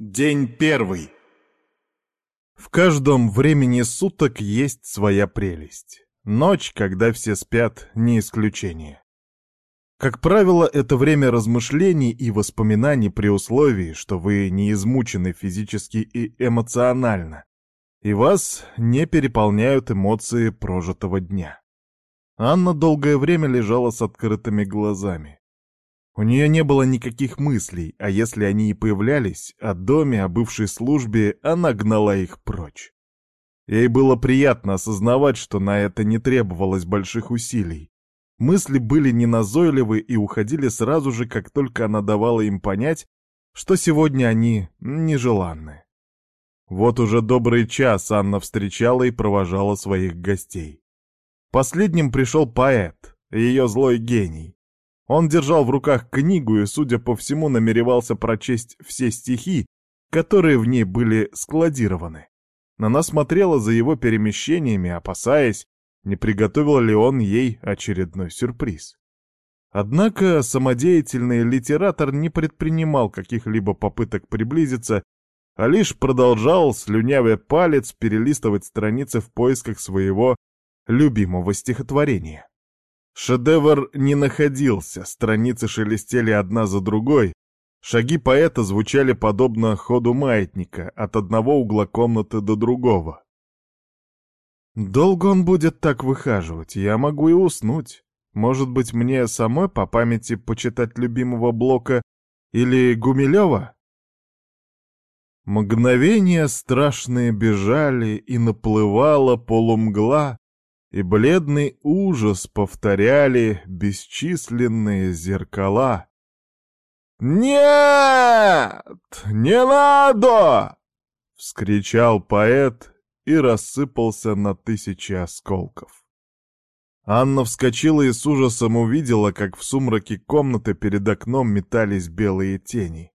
День первый. В каждом времени суток есть своя прелесть. Ночь, когда все спят, не исключение. Как правило, это время размышлений и воспоминаний при условии, что вы не измучены физически и эмоционально, и вас не переполняют эмоции прожитого дня. Анна долгое время лежала с открытыми глазами. У нее не было никаких мыслей, а если они и появлялись, о доме, о бывшей службе, она гнала их прочь. Ей было приятно осознавать, что на это не требовалось больших усилий. Мысли были неназойливы и уходили сразу же, как только она давала им понять, что сегодня они нежеланны. Вот уже добрый час Анна встречала и провожала своих гостей. Последним пришел поэт, ее злой гений. Он держал в руках книгу и, судя по всему, намеревался прочесть все стихи, которые в ней были складированы. Она смотрела за его перемещениями, опасаясь, не приготовил ли он ей очередной сюрприз. Однако самодеятельный литератор не предпринимал каких-либо попыток приблизиться, а лишь продолжал, слюнявя палец, перелистывать страницы в поисках своего любимого стихотворения. Шедевр не находился, страницы шелестели одна за другой, шаги поэта звучали подобно ходу маятника от одного угла комнаты до другого. Долго он будет так выхаживать, я могу и уснуть. Может быть, мне самой по памяти почитать любимого Блока или Гумилева? Мгновения страшные бежали, и наплывала полумгла, и бледный ужас повторяли бесчисленные зеркала. «Нет! Не надо!» — вскричал поэт и рассыпался на тысячи осколков. Анна вскочила и с ужасом увидела, как в сумраке комнаты перед окном метались белые тени.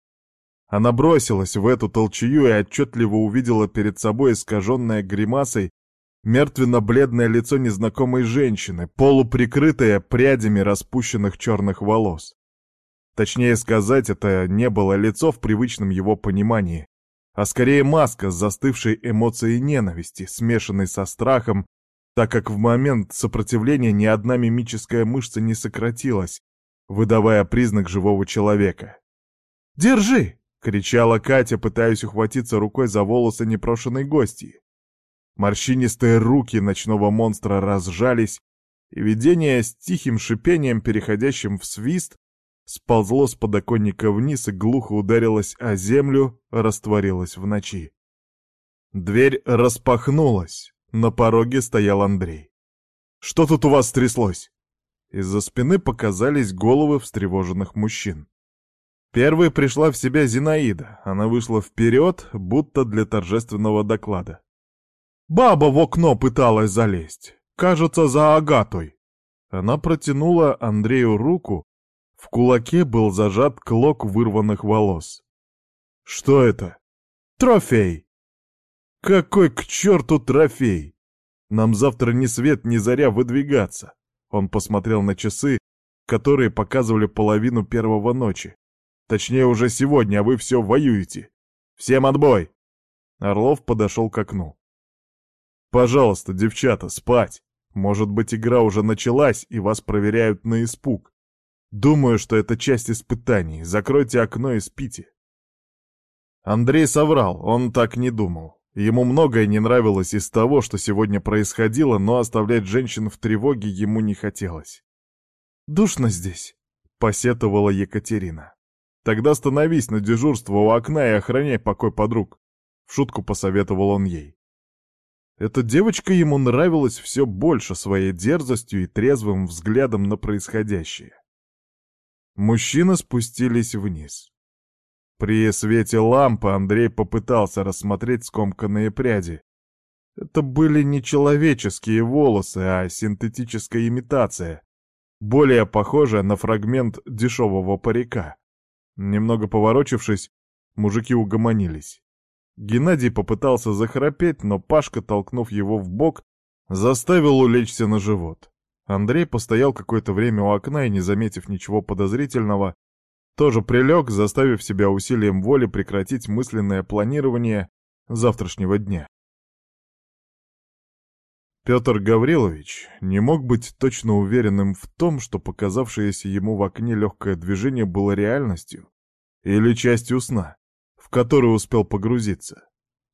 Она бросилась в эту толчую и отчетливо увидела перед собой искаженное гримасой мертвенно-бледное лицо незнакомой женщины, полуприкрытое прядями распущенных черных волос. Точнее сказать, это не было лицо в привычном его понимании, а скорее маска с застывшей эмоцией ненависти, смешанной со страхом, так как в момент сопротивления ни одна мимическая мышца не сократилась, выдавая признак живого человека. «Держи!» — кричала Катя, пытаясь ухватиться рукой за волосы непрошенной гости. Морщинистые руки ночного монстра разжались, и видение с тихим шипением, переходящим в свист, сползло с подоконника вниз и глухо ударилось о землю, растворилось в ночи. Дверь распахнулась. На пороге стоял Андрей. «Что тут у вас стряслось?» Из-за спины показались головы встревоженных мужчин. Первой пришла в себя Зинаида. Она вышла вперед, будто для торжественного доклада. Баба в окно пыталась залезть. Кажется, за Агатой. Она протянула Андрею руку. В кулаке был зажат клок вырванных волос. Что это? Трофей. Какой к черту трофей? Нам завтра ни свет, ни заря выдвигаться. Он посмотрел на часы, которые показывали половину первого ночи. Точнее, уже сегодня, а вы все воюете. Всем отбой! Орлов подошел к окну. «Пожалуйста, девчата, спать! Может быть, игра уже началась, и вас проверяют на испуг. Думаю, что это часть испытаний. Закройте окно и спите». Андрей соврал, он так не думал. Ему многое не нравилось из того, что сегодня происходило, но оставлять женщин в тревоге ему не хотелось. «Душно здесь», — посетовала Екатерина. «Тогда становись на дежурство у окна и охраняй покой подруг», — в шутку посоветовал он ей. Эта девочка ему нравилась все больше своей дерзостью и трезвым взглядом на происходящее. Мужчины спустились вниз. При свете лампы Андрей попытался рассмотреть скомканные пряди. Это были не человеческие волосы, а синтетическая имитация, более похожая на фрагмент дешевого парика. Немного поворочившись, мужики угомонились. Геннадий попытался захрапеть, но Пашка, толкнув его в бок, заставил улечься на живот. Андрей постоял какое-то время у окна и, не заметив ничего подозрительного, тоже прилег, заставив себя усилием воли прекратить мысленное планирование завтрашнего дня. Петр Гаврилович не мог быть точно уверенным в том, что показавшееся ему в окне легкое движение было реальностью или частью сна, который успел погрузиться.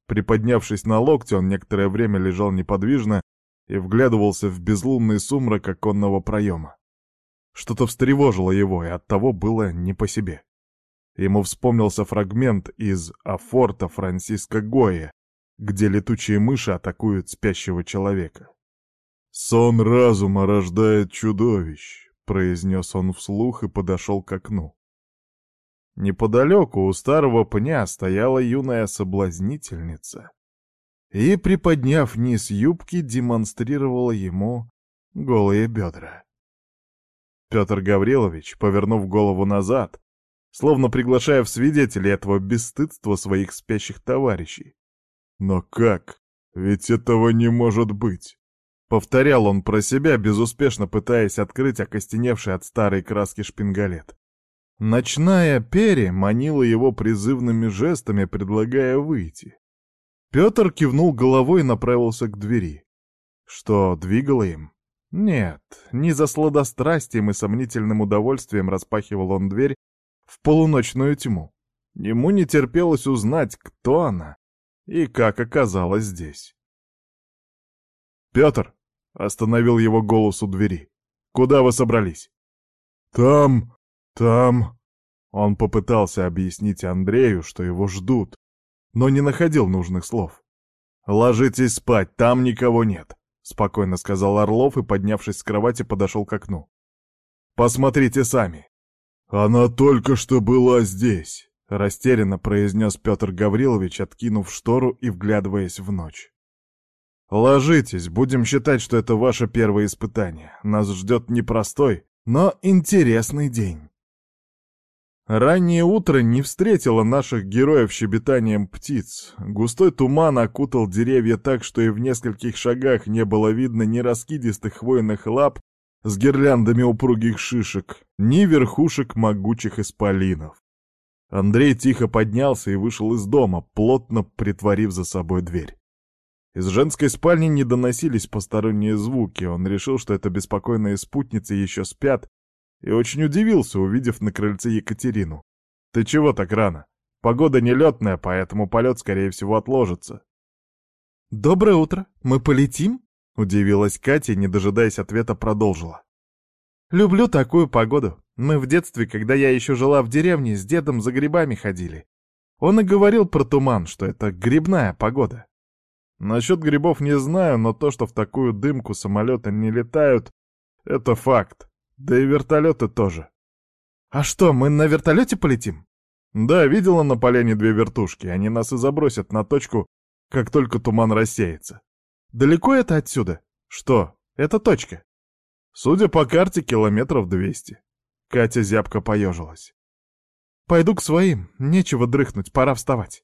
Приподнявшись на локте, он некоторое время лежал неподвижно и вглядывался в безлунный сумрак оконного проема. Что-то встревожило его, и оттого было не по себе. Ему вспомнился фрагмент из «Афорта» Франциско Гоя, где летучие мыши атакуют спящего человека. «Сон разума рождает чудовищ», — произнес он вслух и подошел к окну. Неподалеку у старого пня стояла юная соблазнительница и, приподняв низ юбки, демонстрировала ему голые бедра. Петр Гаврилович, повернув голову назад, словно приглашая в свидетели этого бесстыдства своих спящих товарищей. «Но как? Ведь этого не может быть!» Повторял он про себя, безуспешно пытаясь открыть окостеневший от старой краски шпингалет. Ночная пере манила его призывными жестами, предлагая выйти. Петр кивнул головой и направился к двери. Что двигало им? Нет, не за сладострастием и сомнительным удовольствием распахивал он дверь в полуночную тьму. Ему не терпелось узнать, кто она и как оказалась здесь. «Петр!» — остановил его голос у двери. «Куда вы собрались?» «Там...» «Там...» Он попытался объяснить Андрею, что его ждут, но не находил нужных слов. «Ложитесь спать, там никого нет», — спокойно сказал Орлов и, поднявшись с кровати, подошел к окну. «Посмотрите сами». «Она только что была здесь», — растерянно произнес Петр Гаврилович, откинув штору и вглядываясь в ночь. «Ложитесь, будем считать, что это ваше первое испытание. Нас ждет непростой, но интересный день». Раннее утро не встретило наших героев щебетанием птиц. Густой туман окутал деревья так, что и в нескольких шагах не было видно ни раскидистых хвойных лап с гирляндами упругих шишек, ни верхушек могучих исполинов. Андрей тихо поднялся и вышел из дома, плотно притворив за собой дверь. Из женской спальни не доносились посторонние звуки, он решил, что это беспокойные спутницы еще спят и очень удивился, увидев на крыльце Екатерину. «Ты чего так рано? Погода нелетная, поэтому полет, скорее всего, отложится». «Доброе утро. Мы полетим?» — удивилась Катя не дожидаясь ответа, продолжила. «Люблю такую погоду. Мы в детстве, когда я еще жила в деревне, с дедом за грибами ходили. Он и говорил про туман, что это грибная погода. Насчет грибов не знаю, но то, что в такую дымку самолеты не летают, это факт. Да и вертолеты тоже. А что, мы на вертолете полетим? Да, видела на поляне две вертушки. Они нас и забросят на точку, как только туман рассеется. Далеко это отсюда? Что? Это точка. Судя по карте, километров двести. Катя зябко поежилась. «Пойду к своим, нечего дрыхнуть, пора вставать».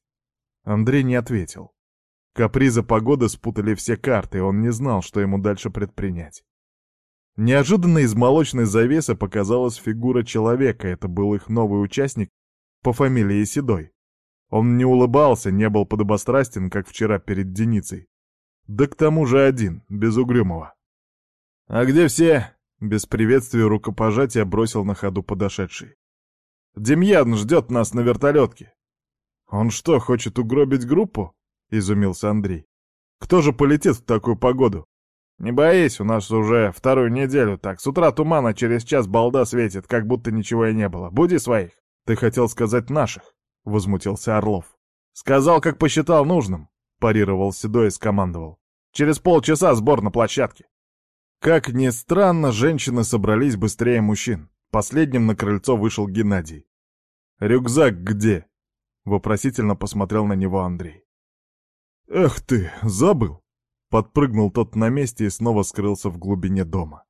Андрей не ответил. Капризы погоды спутали все карты, и он не знал, что ему дальше предпринять. Неожиданно из молочной завесы показалась фигура человека, это был их новый участник по фамилии Седой. Он не улыбался, не был подобострастен, как вчера перед Деницей. Да к тому же один, без угрюмого. «А где все?» — без приветствия рукопожатия бросил на ходу подошедший. «Демьян ждет нас на вертолетке». «Он что, хочет угробить группу?» — изумился Андрей. «Кто же полетит в такую погоду?» «Не боись, у нас уже вторую неделю так. С утра тумана, через час балда светит, как будто ничего и не было. Буди своих». «Ты хотел сказать наших?» — возмутился Орлов. «Сказал, как посчитал нужным», — парировал Седой и скомандовал. «Через полчаса сбор на площадке». Как ни странно, женщины собрались быстрее мужчин. Последним на крыльцо вышел Геннадий. «Рюкзак где?» — вопросительно посмотрел на него Андрей. «Эх ты, забыл!» Подпрыгнул тот на месте и снова скрылся в глубине дома.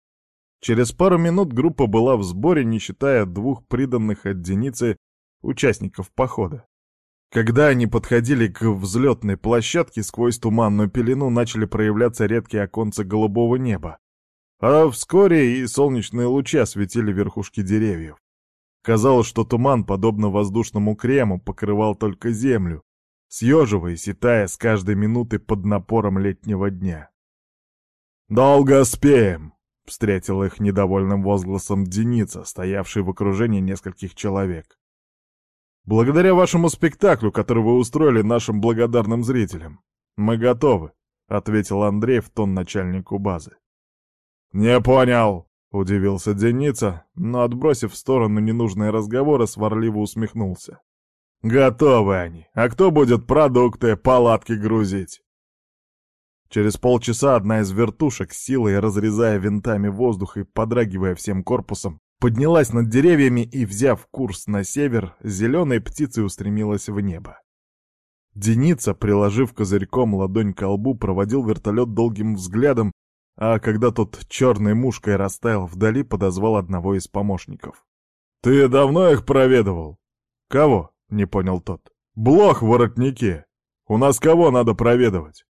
Через пару минут группа была в сборе, не считая двух приданных от Деницы участников похода. Когда они подходили к взлетной площадке, сквозь туманную пелену начали проявляться редкие оконцы голубого неба, а вскоре и солнечные лучи осветили верхушки деревьев. Казалось, что туман, подобно воздушному крему, покрывал только землю, съеживаясь и тая с каждой минуты под напором летнего дня. «Долго спеем!» — встретил их недовольным возгласом Деница, стоявший в окружении нескольких человек. «Благодаря вашему спектаклю, который вы устроили нашим благодарным зрителям, мы готовы», — ответил Андрей в тон начальнику базы. «Не понял!» — удивился Деница, но, отбросив в сторону ненужные разговоры, сварливо усмехнулся. «Готовы они! А кто будет продукты, палатки грузить?» Через полчаса одна из вертушек, силой разрезая винтами воздух и подрагивая всем корпусом, поднялась над деревьями и, взяв курс на север, зеленой птицей устремилась в небо. Деница, приложив козырьком ладонь к лбу, проводил вертолет долгим взглядом, а когда тот черной мушкой растаял вдали, подозвал одного из помощников. «Ты давно их проведывал?» «Кого?» — не понял тот. «Блох в воротнике. У нас кого надо проведывать?»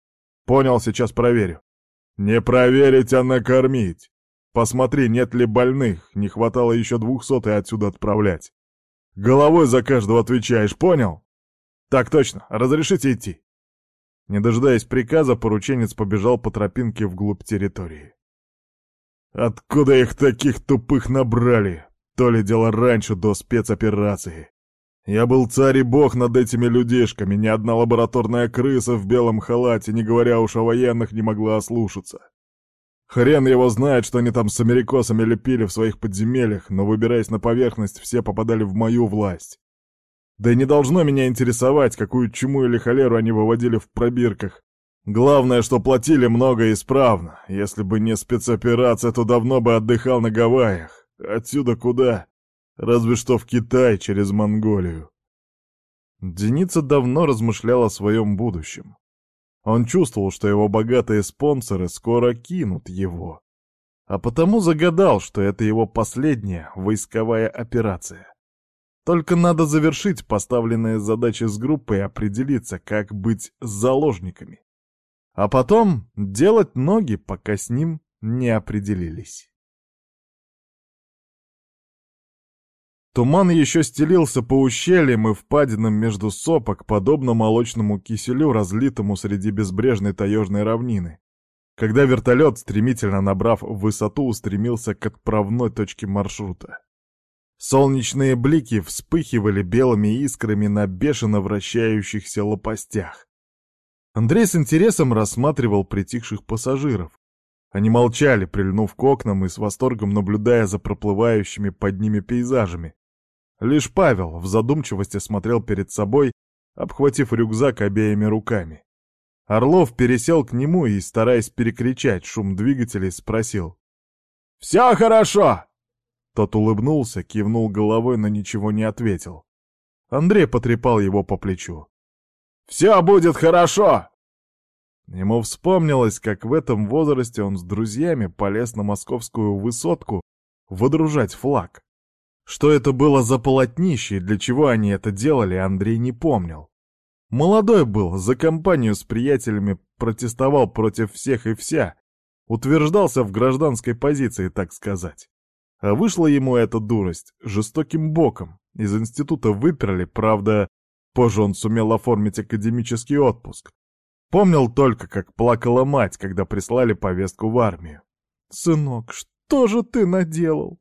«Понял, сейчас проверю». «Не проверить, а накормить. Посмотри, нет ли больных, не хватало еще двухсот и отсюда отправлять. Головой за каждого отвечаешь, понял?» «Так точно, разрешите идти?» Не дожидаясь приказа, порученец побежал по тропинке вглубь территории. «Откуда их таких тупых набрали? То ли дело раньше, до спецоперации. Я был царь и бог над этими людишками, ни одна лабораторная крыса в белом халате, не говоря уж о военных, не могла ослушаться. Хрен его знает, что они там с америкосами лепили в своих подземельях, но, выбираясь на поверхность, все попадали в мою власть. Да и не должно меня интересовать, какую чуму или холеру они выводили в пробирках. Главное, что платили много и исправно. Если бы не спецоперация, то давно бы отдыхал на Гавайях. Отсюда куда? Разве что в Китай через Монголию. Деница давно размышлял о своем будущем. Он чувствовал, что его богатые спонсоры скоро кинут его. А потому загадал, что это его последняя войсковая операция. Только надо завершить поставленные задачи с группой и определиться, как быть с заложниками. А потом делать ноги, пока с ним не определились. Туман еще стелился по ущельям и впадинам между сопок, подобно молочному киселю, разлитому среди безбрежной таежной равнины, когда вертолет, стремительно набрав высоту, устремился к отправной точке маршрута. Солнечные блики вспыхивали белыми искрами на бешено вращающихся лопастях. Андрей с интересом рассматривал притихших пассажиров. Они молчали, прильнув к окнам и с восторгом наблюдая за проплывающими под ними пейзажами. Лишь Павел в задумчивости смотрел перед собой, обхватив рюкзак обеими руками. Орлов пересел к нему и, стараясь перекричать шум двигателей, спросил. «Все хорошо!» Тот улыбнулся, кивнул головой, но ничего не ответил. Андрей потрепал его по плечу. «Все будет хорошо!» Ему вспомнилось, как в этом возрасте он с друзьями полез на московскую высотку выдружать флаг. Что это было за полотнище и для чего они это делали, Андрей не помнил. Молодой был, за компанию с приятелями протестовал против всех и вся, утверждался в гражданской позиции, так сказать. А вышла ему эта дурость жестоким боком. Из института выперли, правда, позже он сумел оформить академический отпуск. Помнил только, как плакала мать, когда прислали повестку в армию. «Сынок, что же ты наделал?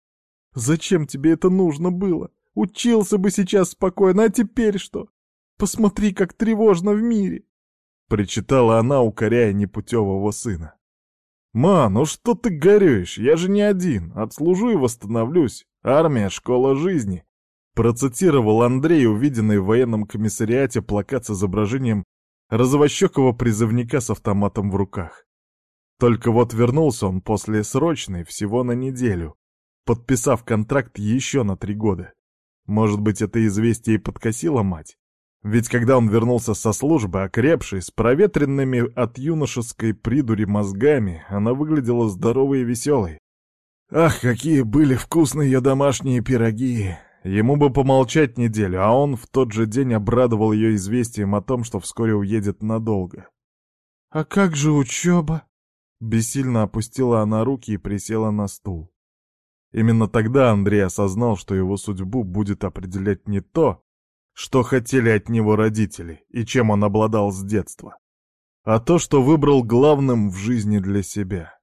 Зачем тебе это нужно было? Учился бы сейчас спокойно, а теперь что? Посмотри, как тревожно в мире!» Причитала она, укоряя непутевого сына. «Ма, ну что ты горюешь? Я же не один. Отслужу и восстановлюсь. Армия — школа жизни». Процитировал Андрей, увиденный в военном комиссариате плакат с изображением розовощекого призывника с автоматом в руках. Только вот вернулся он после срочной всего на неделю, подписав контракт еще на три года. Может быть, это известие и подкосило мать? Ведь когда он вернулся со службы, окрепший, с проветренными от юношеской придури мозгами, она выглядела здоровой и веселой. Ах, какие были вкусные ее домашние пироги! Ему бы помолчать неделю, а он в тот же день обрадовал ее известием о том, что вскоре уедет надолго. «А как же учеба?» Бессильно опустила она руки и присела на стул. Именно тогда Андрей осознал, что его судьбу будет определять не то, что хотели от него родители и чем он обладал с детства, а то, что выбрал главным в жизни для себя.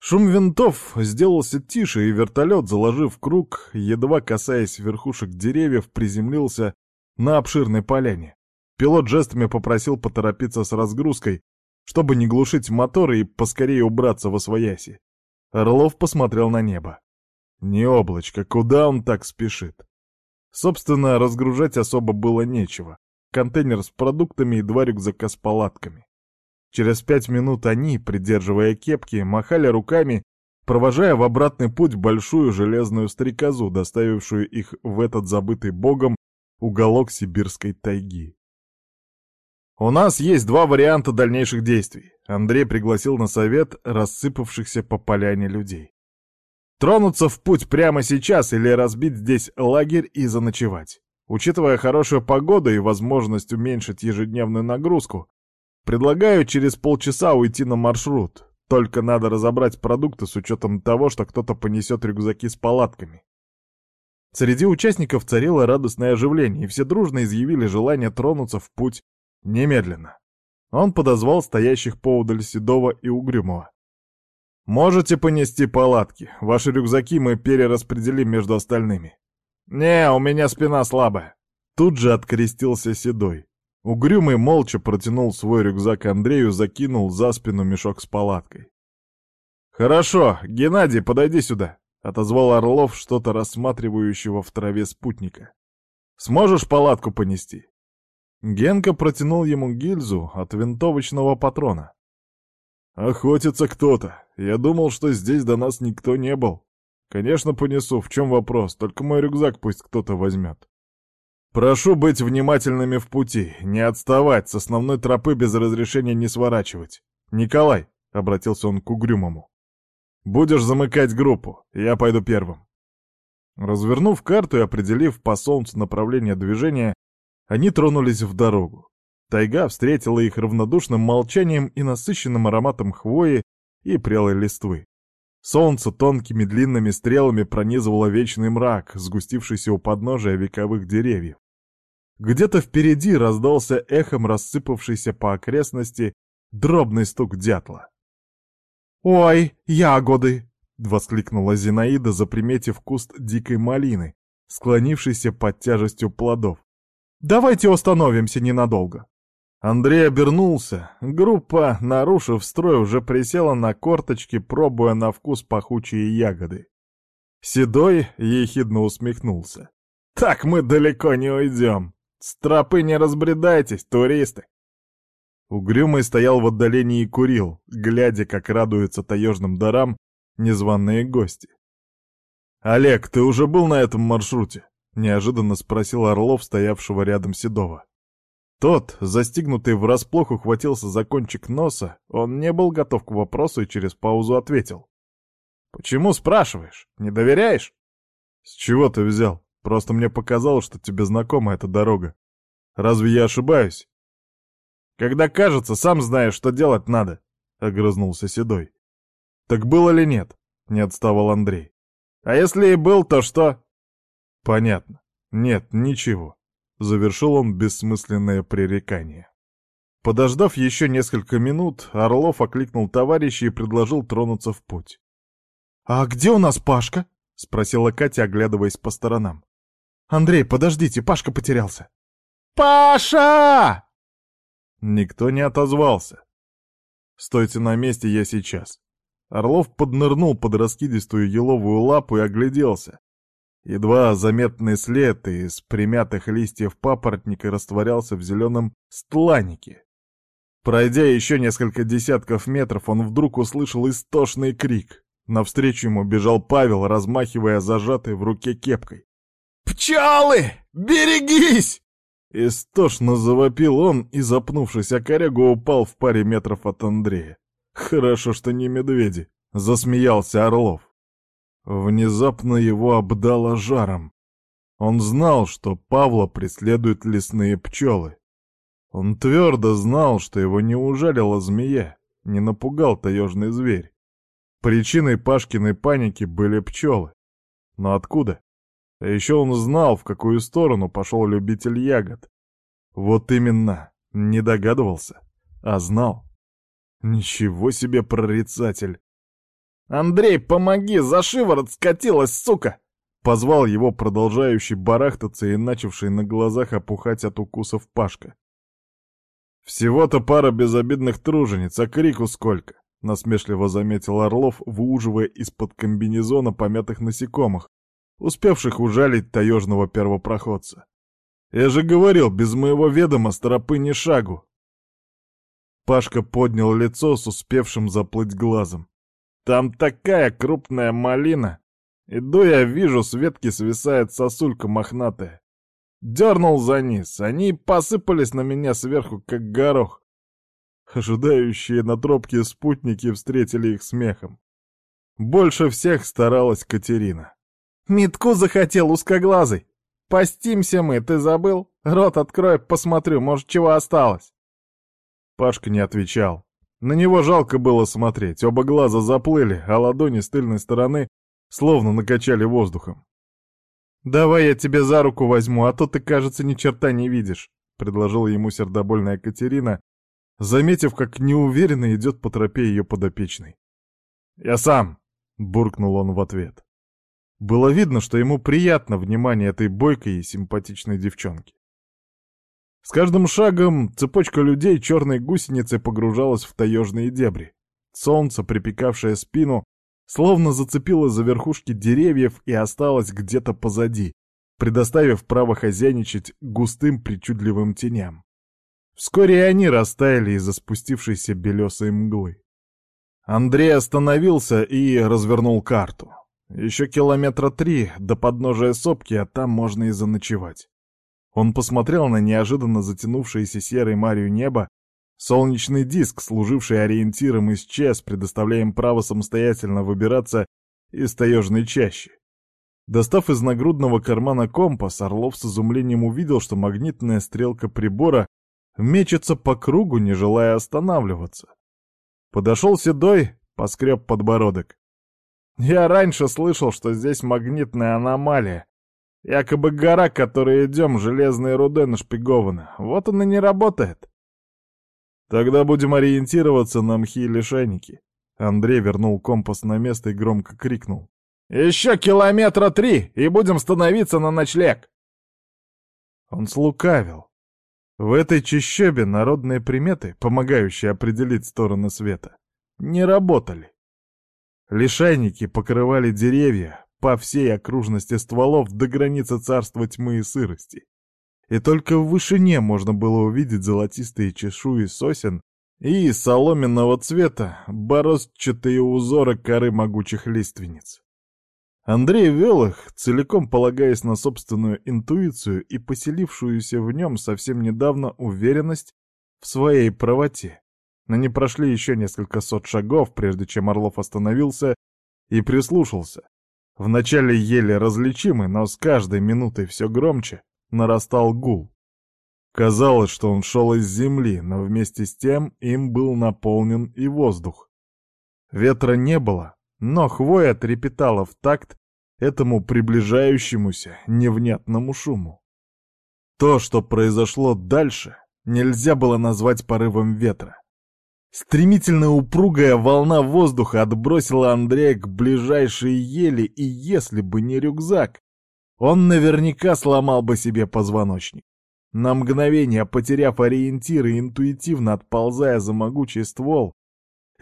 Шум винтов сделался тише, и вертолет, заложив круг, едва касаясь верхушек деревьев, приземлился на обширной поляне. Пилот жестами попросил поторопиться с разгрузкой, чтобы не глушить моторы и поскорее убраться во свояси. Орлов посмотрел на небо. Не облачко, куда он так спешит? Собственно, разгружать особо было нечего. Контейнер с продуктами и два рюкзака с палатками. Через пять минут они, придерживая кепки, махали руками, провожая в обратный путь большую железную стрекозу, доставившую их в этот забытый богом уголок сибирской тайги. «У нас есть два варианта дальнейших действий», — Андрей пригласил на совет рассыпавшихся по поляне людей. «Тронуться в путь прямо сейчас или разбить здесь лагерь и заночевать. Учитывая хорошую погоду и возможность уменьшить ежедневную нагрузку, предлагаю через полчаса уйти на маршрут. Только надо разобрать продукты с учетом того, что кто-то понесет рюкзаки с палатками. Среди участников царило радостное оживление, и все дружно изъявили желание тронуться в путь немедленно. Он подозвал стоящих поудаль Седова и Угрюмова. «Можете понести палатки. Ваши рюкзаки мы перераспределим между остальными». «Не, у меня спина слабая». Тут же открестился Седой. Угрюмый молча протянул свой рюкзак Андрею, закинул за спину мешок с палаткой. «Хорошо, Геннадий, подойди сюда», — отозвал Орлов что-то рассматривающего в траве спутника. «Сможешь палатку понести?» Генка протянул ему гильзу от винтовочного патрона. «Охотится кто-то. Я думал, что здесь до нас никто не был. Конечно, понесу. В чем вопрос? Только мой рюкзак пусть кто-то возьмет. Прошу быть внимательными в пути, не отставать, с основной тропы без разрешения не сворачивать. Николай, — обратился он к Угрюмому, — будешь замыкать группу, я пойду первым. Развернув карту и определив по солнцу направление движения, они тронулись в дорогу. Тайга встретила их равнодушным молчанием и насыщенным ароматом хвои и прелой листвы. Солнце тонкими длинными стрелами пронизывало вечный мрак, сгустившийся у подножия вековых деревьев. Где-то впереди раздался эхом рассыпавшийся по окрестности дробный стук дятла. «Ой, ягоды!» — воскликнула Зинаида, заприметив куст дикой малины, склонившийся под тяжестью плодов. Давайте остановимся ненадолго». Андрей обернулся. Группа, нарушив строй, уже присела на корточки, пробуя на вкус пахучие ягоды. Седой ехидно усмехнулся. «Так мы далеко не уйдем. С тропы не разбредайтесь, туристы!» Угрюмый стоял в отдалении и курил, глядя, как радуются таежным дарам незваные гости. «Олег, ты уже был на этом маршруте?» — неожиданно спросил Орлов, стоявшего рядом Седова. Тот, застигнутый врасплох, ухватился за кончик носа, он не был готов к вопросу и через паузу ответил. «Почему спрашиваешь? Не доверяешь?» «С чего ты взял? Просто мне показалось, что тебе знакома эта дорога. Разве я ошибаюсь?» «Когда кажется, сам знаешь, что делать надо», — огрызнулся Седой. «Так было ли нет?» — не отставал Андрей. «А если и был, то что?» Понятно. Нет, ничего. Завершил он бессмысленное пререкание. Подождав еще несколько минут, Орлов окликнул товарища и предложил тронуться в путь. «А где у нас Пашка?» — спросила Катя, оглядываясь по сторонам. «Андрей, подождите, Пашка потерялся». «Паша!» Никто не отозвался. «Стойте на месте, я сейчас». Орлов поднырнул под раскидистую еловую лапу и огляделся. Едва заметный след из примятых листьев папоротника растворялся в зеленом стланике. Пройдя еще несколько десятков метров, он вдруг услышал истошный крик. Навстречу ему бежал Павел, размахивая зажатой в руке кепкой. «Пчелы! Берегись!» Истошно завопил он и, запнувшись о корягу, упал в паре метров от Андрея. «Хорошо, что не медведи», — засмеялся Орлов. Внезапно его обдало жаром. Он знал, что Павла преследуют лесные пчелы. Он твердо знал, что его не ужалила змея, не напугал таежный зверь. Причиной Пашкиной паники были пчелы. Но откуда? А еще он знал, в какую сторону пошел любитель ягод. Вот именно, не догадывался, а знал. Ничего себе прорицатель. «Андрей, помоги, за шиворот скатилась, сука!» Позвал его продолжающий барахтаться и начавший на глазах опухать от укусов Пашка. «Всего-то пара безобидных тружениц, а крику сколько!» — насмешливо заметил Орлов, выуживая из-под комбинезона помятых насекомых, успевших ужалить таежного первопроходца. «Я же говорил, без моего ведома стропы ни шагу!» Пашка поднял лицо с успевшим заплыть глазом. «Там такая крупная малина! Иду я, вижу, с ветки свисает сосулька мохнатая. Дернул за низ, они посыпались на меня сверху, как горох. Ожидающие на тропке спутники встретили их смехом. Больше всех старалась Катерина. «Митку захотел узкоглазый! Постимся мы, ты забыл? Рот открой, посмотрю, может, чего осталось!» Пашка не отвечал. На него жалко было смотреть, оба глаза заплыли, а ладони с тыльной стороны словно накачали воздухом. «Давай я тебя за руку возьму, а то ты, кажется, ни черта не видишь», — предложила ему сердобольная Катерина, заметив, как неуверенно идет по тропе ее подопечный. «Я сам!» — буркнул он в ответ. Было видно, что ему приятно внимание этой бойкой и симпатичной девчонки. С каждым шагом цепочка людей черной гусеницей погружалась в таежные дебри. Солнце, припекавшее спину, словно зацепило за верхушки деревьев и осталось где-то позади, предоставив право хозяйничать густым причудливым теням. Вскоре и они растаяли из-за спустившейся белесой мглы. Андрей остановился и развернул карту. Еще километра три до подножия сопки, а там можно и заночевать. Он посмотрел на неожиданно затянувшееся серой марью небо. Солнечный диск, служивший ориентиром, исчез, предоставляя им право самостоятельно выбираться из таежной чащи. Достав из нагрудного кармана компас, Орлов с изумлением увидел, что магнитная стрелка прибора мечется по кругу, не желая останавливаться. Подошел Седой, поскреб подбородок. «Я раньше слышал, что здесь магнитная аномалия. Якобы гора, к которой идем, железной рудой нашпигована. Вот она не работает». «Тогда будем ориентироваться на мхи и лишайники». Андрей вернул компас на место и громко крикнул. «Еще километра три, и будем становиться на ночлег!» Он слукавил. В этой чащобе народные приметы, помогающие определить стороны света, не работали. Лишайники покрывали деревья по всей окружности стволов до границы царства тьмы и сырости. И только в вышине можно было увидеть золотистые чешуи сосен и соломенного цвета бороздчатые узоры коры могучих лиственниц. Андрей вел их, целиком полагаясь на собственную интуицию и поселившуюся в нем совсем недавно уверенность в своей правоте. Но не прошли еще несколько сот шагов, прежде чем Орлов остановился и прислушался. Вначале еле различимый, но с каждой минутой все громче, нарастал гул. Казалось, что он шел из земли, но вместе с тем им был наполнен и воздух. Ветра не было, но хвоя трепетала в такт этому приближающемуся невнятному шуму. То, что произошло дальше, нельзя было назвать порывом ветра. Стремительно упругая волна воздуха отбросила Андрея к ближайшей ели, и если бы не рюкзак, он наверняка сломал бы себе позвоночник. На мгновение, потеряв ориентир и интуитивно отползая за могучий ствол,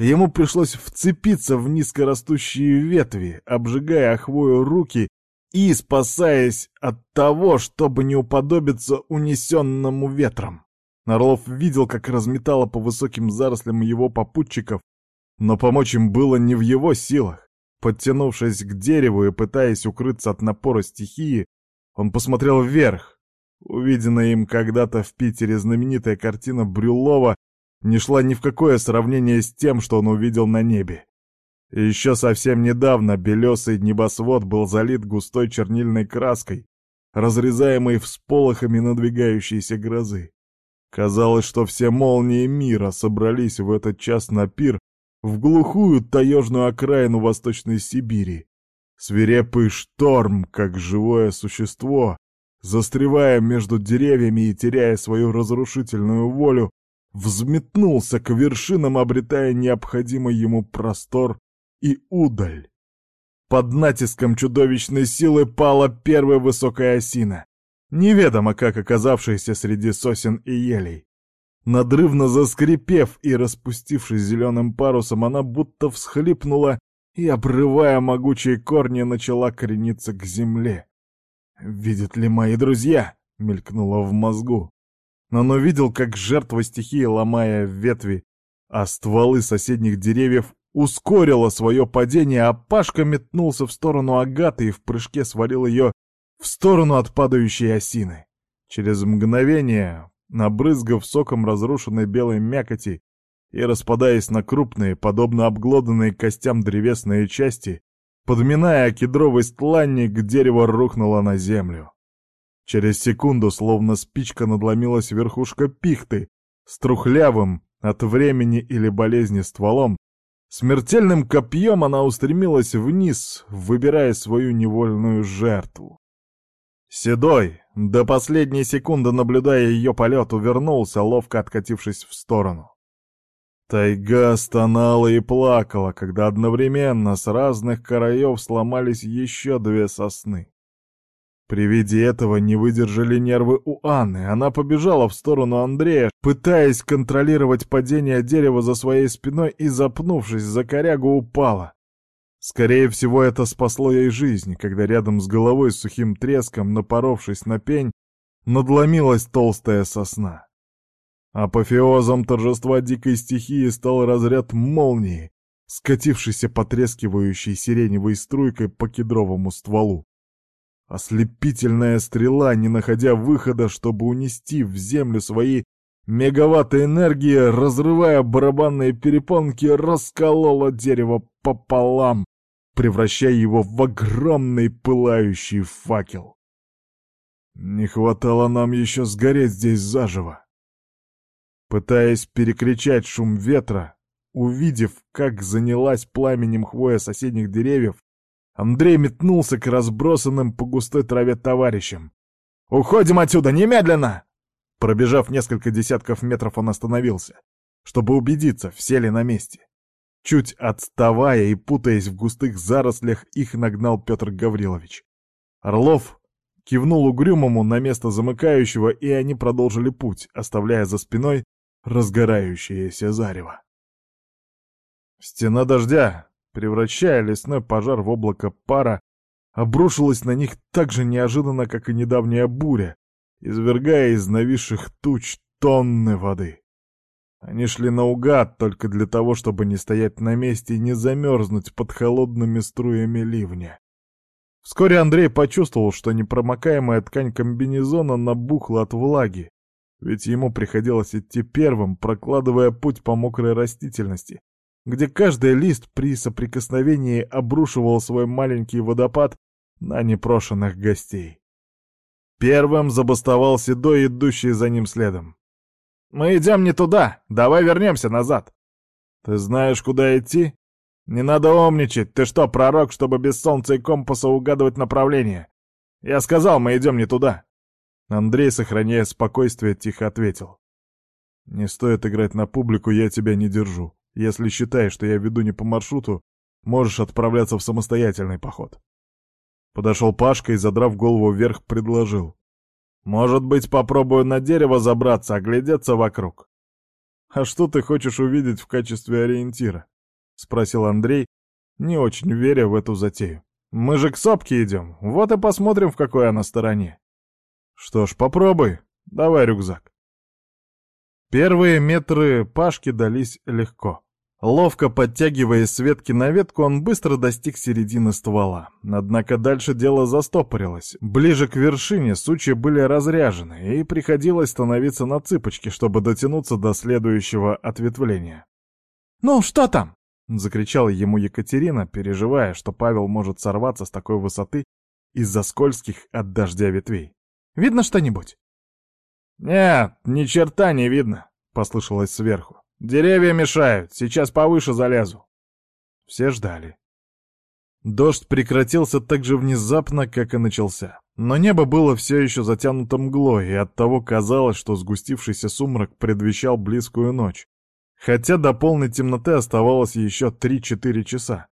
Ему пришлось вцепиться в низкорастущие ветви, обжигая хвою руки и спасаясь от того, чтобы не уподобиться унесенному ветром. Орлов видел, как разметало по высоким зарослям его попутчиков, но помочь им было не в его силах. Подтянувшись к дереву и пытаясь укрыться от напора стихии, он посмотрел вверх. Увиденная им когда-то в Питере знаменитая картина Брюлова не шла ни в какое сравнение с тем, что он увидел на небе. Еще совсем недавно белесый небосвод был залит густой чернильной краской, разрезаемой всполохами надвигающейся грозы. Казалось, что все молнии мира собрались в этот час на пир в глухую таежную окраину Восточной Сибири. Свирепый шторм, как живое существо, застревая между деревьями и теряя свою разрушительную волю, взметнулся к вершинам, обретая необходимый ему простор и удаль. Под натиском чудовищной силы пала первая высокая осина, неведомо как оказавшаяся среди сосен и елей. Надрывно заскрипев и распустившись зеленым парусом, она будто всхлипнула и, обрывая могучие корни, начала корениться к земле. «Видят ли мои друзья?» — мелькнуло в мозгу. Но он увидел, как жертва стихии, ломая ветви, а стволы соседних деревьев ускорила свое падение, а Пашка метнулся в сторону Агаты и в прыжке свалил ее в сторону от падающей осины. Через мгновение, набрызгав соком разрушенной белой мякоти и распадаясь на крупные, подобно обглоданные костям древесные части, подминая кедровый стланник, дерево рухнуло на землю. Через секунду, словно спичка, надломилась верхушка пихты с трухлявым от времени или болезни стволом. Смертельным копьем она устремилась вниз, выбирая свою невольную жертву. Седой, до последней секунды наблюдая ее полет, увернулся, ловко откатившись в сторону. Тайга стонала и плакала, когда одновременно с разных краев сломались еще две сосны. При виде этого не выдержали нервы у Анны. Она побежала в сторону Андрея, пытаясь контролировать падение дерева за своей спиной и, запнувшись за корягу, упала. Скорее всего, это спасло ей жизнь, когда рядом с головой с сухим треском, напоровшись на пень, надломилась толстая сосна. Апофеозом торжества дикой стихии стал разряд молнии, скатившийся потрескивающей сиреневой струйкой по кедровому стволу. Ослепительная стрела, не находя выхода, чтобы унести в землю свои мегаватты энергии, разрывая барабанные перепонки, расколола дерево пополам, превращая его в огромный пылающий факел. Не хватало нам еще сгореть здесь заживо. Пытаясь перекричать шум ветра, увидев, как занялась пламенем хвоя соседних деревьев, Андрей метнулся к разбросанным по густой траве товарищам. «Уходим отсюда, немедленно!» Пробежав несколько десятков метров, он остановился, чтобы убедиться, все ли на месте. Чуть отставая и путаясь в густых зарослях, их нагнал Петр Гаврилович. Орлов кивнул угрюмому на место замыкающего, и они продолжили путь, оставляя за спиной разгорающееся зарево. Стена дождя, превращая лесной пожар в облако пара, обрушилась на них так же неожиданно, как и недавняя буря, извергая из нависших туч тонны воды. Они шли наугад только для того, чтобы не стоять на месте и не замерзнуть под холодными струями ливня. Вскоре Андрей почувствовал, что непромокаемая ткань комбинезона набухла от влаги, ведь ему приходилось идти первым, прокладывая путь по мокрой растительности, где каждый лист при соприкосновении обрушивал свой маленький водопад на непрошенных гостей. Первым забастовал Седой, идущий за ним следом. «Мы идем не туда, давай вернемся назад». «Ты знаешь, куда идти?» «Не надо умничать, ты что, пророк, чтобы без солнца и компаса угадывать направление?» «Я сказал, мы идем не туда». Андрей, сохраняя спокойствие, тихо ответил. «Не стоит играть на публику, я тебя не держу. Если считаешь, что я веду не по маршруту, можешь отправляться в самостоятельный поход. Подошел Пашка и, задрав голову вверх, предложил. «Может быть, попробую на дерево забраться, оглядеться вокруг?» «А что ты хочешь увидеть в качестве ориентира?» — спросил Андрей, не очень веря в эту затею. «Мы же к сопке идем, вот и посмотрим, в какой она стороне». «Что ж, попробуй. Давай рюкзак». Первые метры Пашке дались легко. Ловко подтягиваясь с ветки на ветку, он быстро достиг середины ствола. Однако дальше дело застопорилось. Ближе к вершине сучья были разряжены, и приходилось становиться на цыпочки, чтобы дотянуться до следующего ответвления. «Ну, что там?» — закричала ему Екатерина, переживая, что Павел может сорваться с такой высоты из-за скользких от дождя ветвей. «Видно что-нибудь?» «Нет, ни черта не видно», — послышалось сверху. Деревья мешают, сейчас повыше залезу. Все ждали. Дождь прекратился так же внезапно, как и начался. Но небо было все еще затянуто мглой, и оттого казалось, что сгустившийся сумрак предвещал близкую ночь. Хотя до полной темноты оставалось еще 3-4 часа.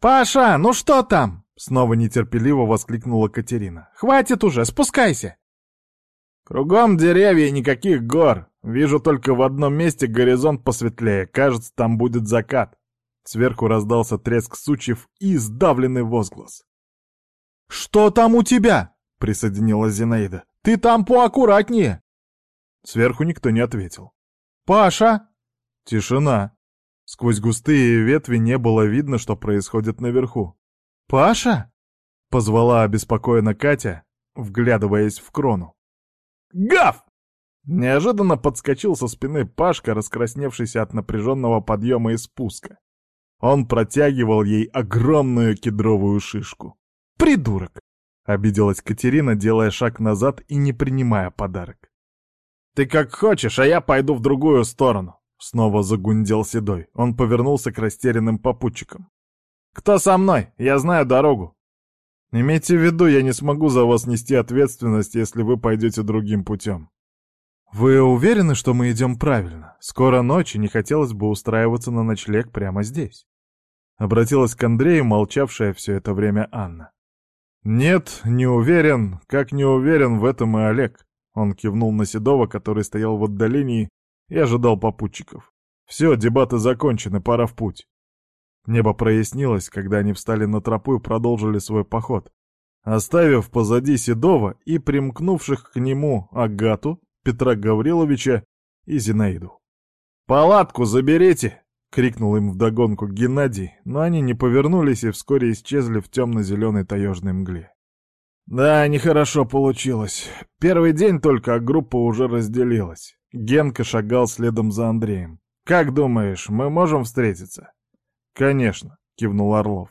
«Паша, ну что там?» — снова нетерпеливо воскликнула Катерина. «Хватит уже, спускайся!» «Кругом деревья и никаких гор. Вижу только в одном месте горизонт посветлее. Кажется, там будет закат». Сверху раздался треск сучьев и сдавленный возглас. «Что там у тебя?» — присоединилась Зинаида. «Ты там поаккуратнее!» Сверху никто не ответил. «Паша!» Тишина. Сквозь густые ветви не было видно, что происходит наверху. «Паша?» — позвала обеспокоенно Катя, вглядываясь в крону. «Гав!» Неожиданно подскочил со спины Пашка, раскрасневшийся от напряженного подъема и спуска. Он протягивал ей огромную кедровую шишку. «Придурок!» — обиделась Катерина, делая шаг назад и не принимая подарок. «Ты как хочешь, а я пойду в другую сторону!» Снова загундел Седой. Он повернулся к растерянным попутчикам. «Кто со мной? Я знаю дорогу!» «Имейте в виду, я не смогу за вас нести ответственность, если вы пойдете другим путем». «Вы уверены, что мы идем правильно? Скоро ночь, и не хотелось бы устраиваться на ночлег прямо здесь?» Обратилась к Андрею, молчавшая все это время Анна. «Нет, не уверен, как не уверен в этом и Олег». Он кивнул на Седова, который стоял в отдалении и ожидал попутчиков. «Все, дебаты закончены, пора в путь». Небо прояснилось, когда они встали на тропу и продолжили свой поход, оставив позади Седова и примкнувших к нему Агату, Петра Гавриловича и Зинаиду. «Палатку заберите!» — крикнул им вдогонку Геннадий, но они не повернулись и вскоре исчезли в темно-зеленой таежной мгле. «Да, нехорошо получилось. Первый день только, а группа уже разделилась. Генка шагал следом за Андреем. «Как думаешь, мы можем встретиться?» «Конечно», — кивнул Орлов.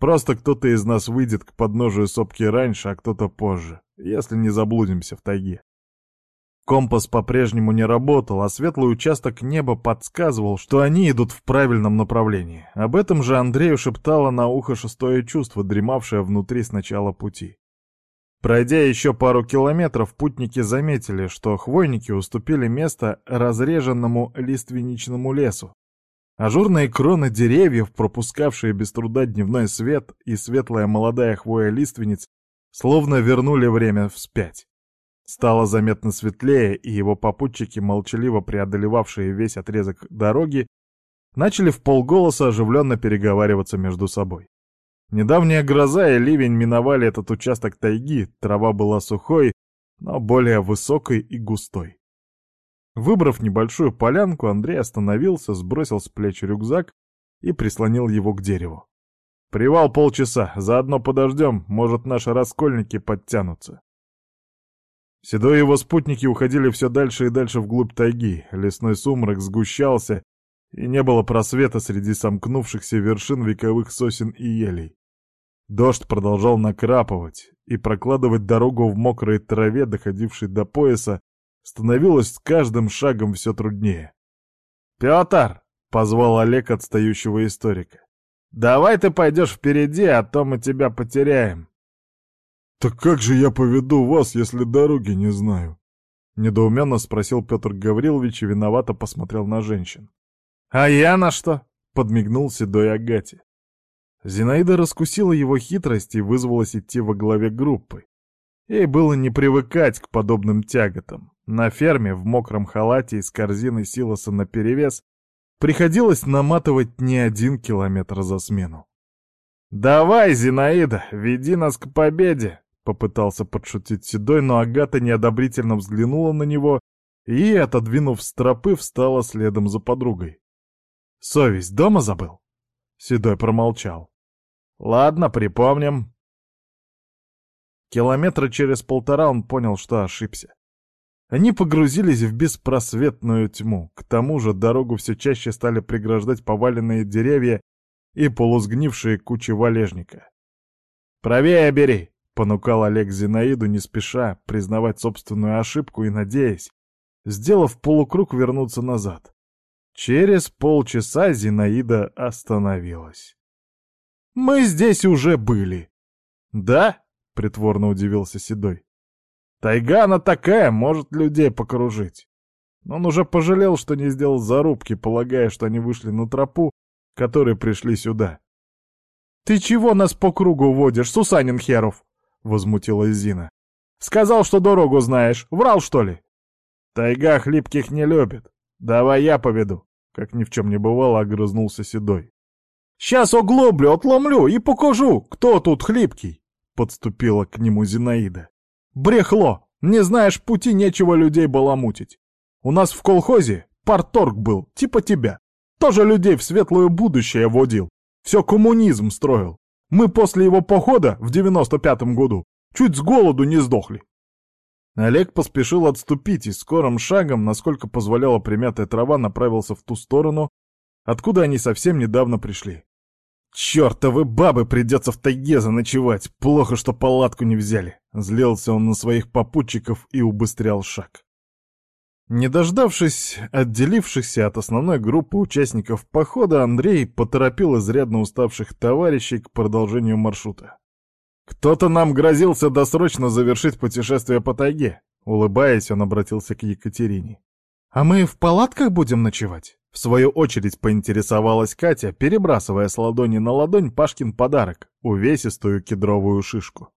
«Просто кто-то из нас выйдет к подножию сопки раньше, а кто-то позже, если не заблудимся в тайге». Компас по-прежнему не работал, а светлый участок неба подсказывал, что они идут в правильном направлении. Об этом же Андрею шептало на ухо шестое чувство, дремавшее внутри с начала пути. Пройдя еще пару километров, путники заметили, что хвойники уступили место разреженному лиственничному лесу. Ажурные кроны деревьев, пропускавшие без труда дневной свет, и светлая молодая хвоя лиственниц, словно вернули время вспять. Стало заметно светлее, и его попутчики, молчаливо преодолевавшие весь отрезок дороги, начали в полголоса оживленно переговариваться между собой. Недавняя гроза и ливень миновали этот участок тайги, трава была сухой, но более высокой и густой. Выбрав небольшую полянку, Андрей остановился, сбросил с плеч рюкзак и прислонил его к дереву. «Привал полчаса, заодно подождем, может, наши раскольники подтянутся». Седой и его спутники уходили все дальше и дальше вглубь тайги, лесной сумрак сгущался, и не было просвета среди сомкнувшихся вершин вековых сосен и елей. Дождь продолжал накрапывать, и прокладывать дорогу в мокрой траве, доходившей до пояса, становилось с каждым шагом все труднее. «Петр!» — позвал Олег отстающего историка. «Давай ты пойдешь впереди, а то мы тебя потеряем». «Так как же я поведу вас, если дороги не знаю?» Недоуменно спросил Петр Гаврилович и виновато посмотрел на женщин. «А я на что?» — подмигнул седой Агате. Зинаида раскусила его хитрость и вызвалась идти во главе группы. Ей было не привыкать к подобным тяготам. На ферме в мокром халате и с корзиной силоса наперевес приходилось наматывать не один километр за смену. «Давай, Зинаида, веди нас к победе!» — попытался подшутить Седой, но Агата неодобрительно взглянула на него и, отодвинув стропы, встала следом за подругой. «Совесть дома забыл?» Седой промолчал. «Ладно, припомним». Километра через полтора он понял, что ошибся. Они погрузились в беспросветную тьму. К тому же дорогу все чаще стали преграждать поваленные деревья и полусгнившие кучи валежника. «Правее бери!» — понукал Олег Зинаиду, не спеша признавать собственную ошибку и надеясь, сделав полукруг, вернуться назад. Через полчаса Зинаида остановилась. «Мы здесь уже были». «Да?» — притворно удивился Седой. «Тайга она такая, может людей покружить». Он уже пожалел, что не сделал зарубки, полагая, что они вышли на тропу, которые пришли сюда. «Ты чего нас по кругу водишь, Сусанин Херов?» — возмутилась Зина. «Сказал, что дорогу знаешь. Врал, что ли?» «Тайга хлипких не любит. Давай я поведу», — как ни в чем не бывало, огрызнулся Седой. «Сейчас оглоблю, отломлю и покажу, кто тут хлипкий», — подступила к нему Зинаида. «Брехло! Не знаешь пути, нечего людей баламутить. У нас в колхозе парторг был, типа тебя. Тоже людей в светлое будущее водил. Все коммунизм строил. Мы после его похода в девяносто пятом году чуть с голоду не сдохли. Олег поспешил отступить и скорым шагом, насколько позволяла примятая трава, направился в ту сторону, откуда они совсем недавно пришли. «Чёртовы бабы придется в тайге заночевать! Плохо, что палатку не взяли!» Злился он на своих попутчиков и убыстрял шаг. Не дождавшись отделившихся от основной группы участников похода, Андрей поторопил изрядно уставших товарищей к продолжению маршрута. «Кто-то нам грозился досрочно завершить путешествие по тайге», — улыбаясь, он обратился к Екатерине. «А мы в палатках будем ночевать?» В свою очередь поинтересовалась Катя, перебрасывая с ладони на ладонь Пашкин подарок — увесистую кедровую шишку.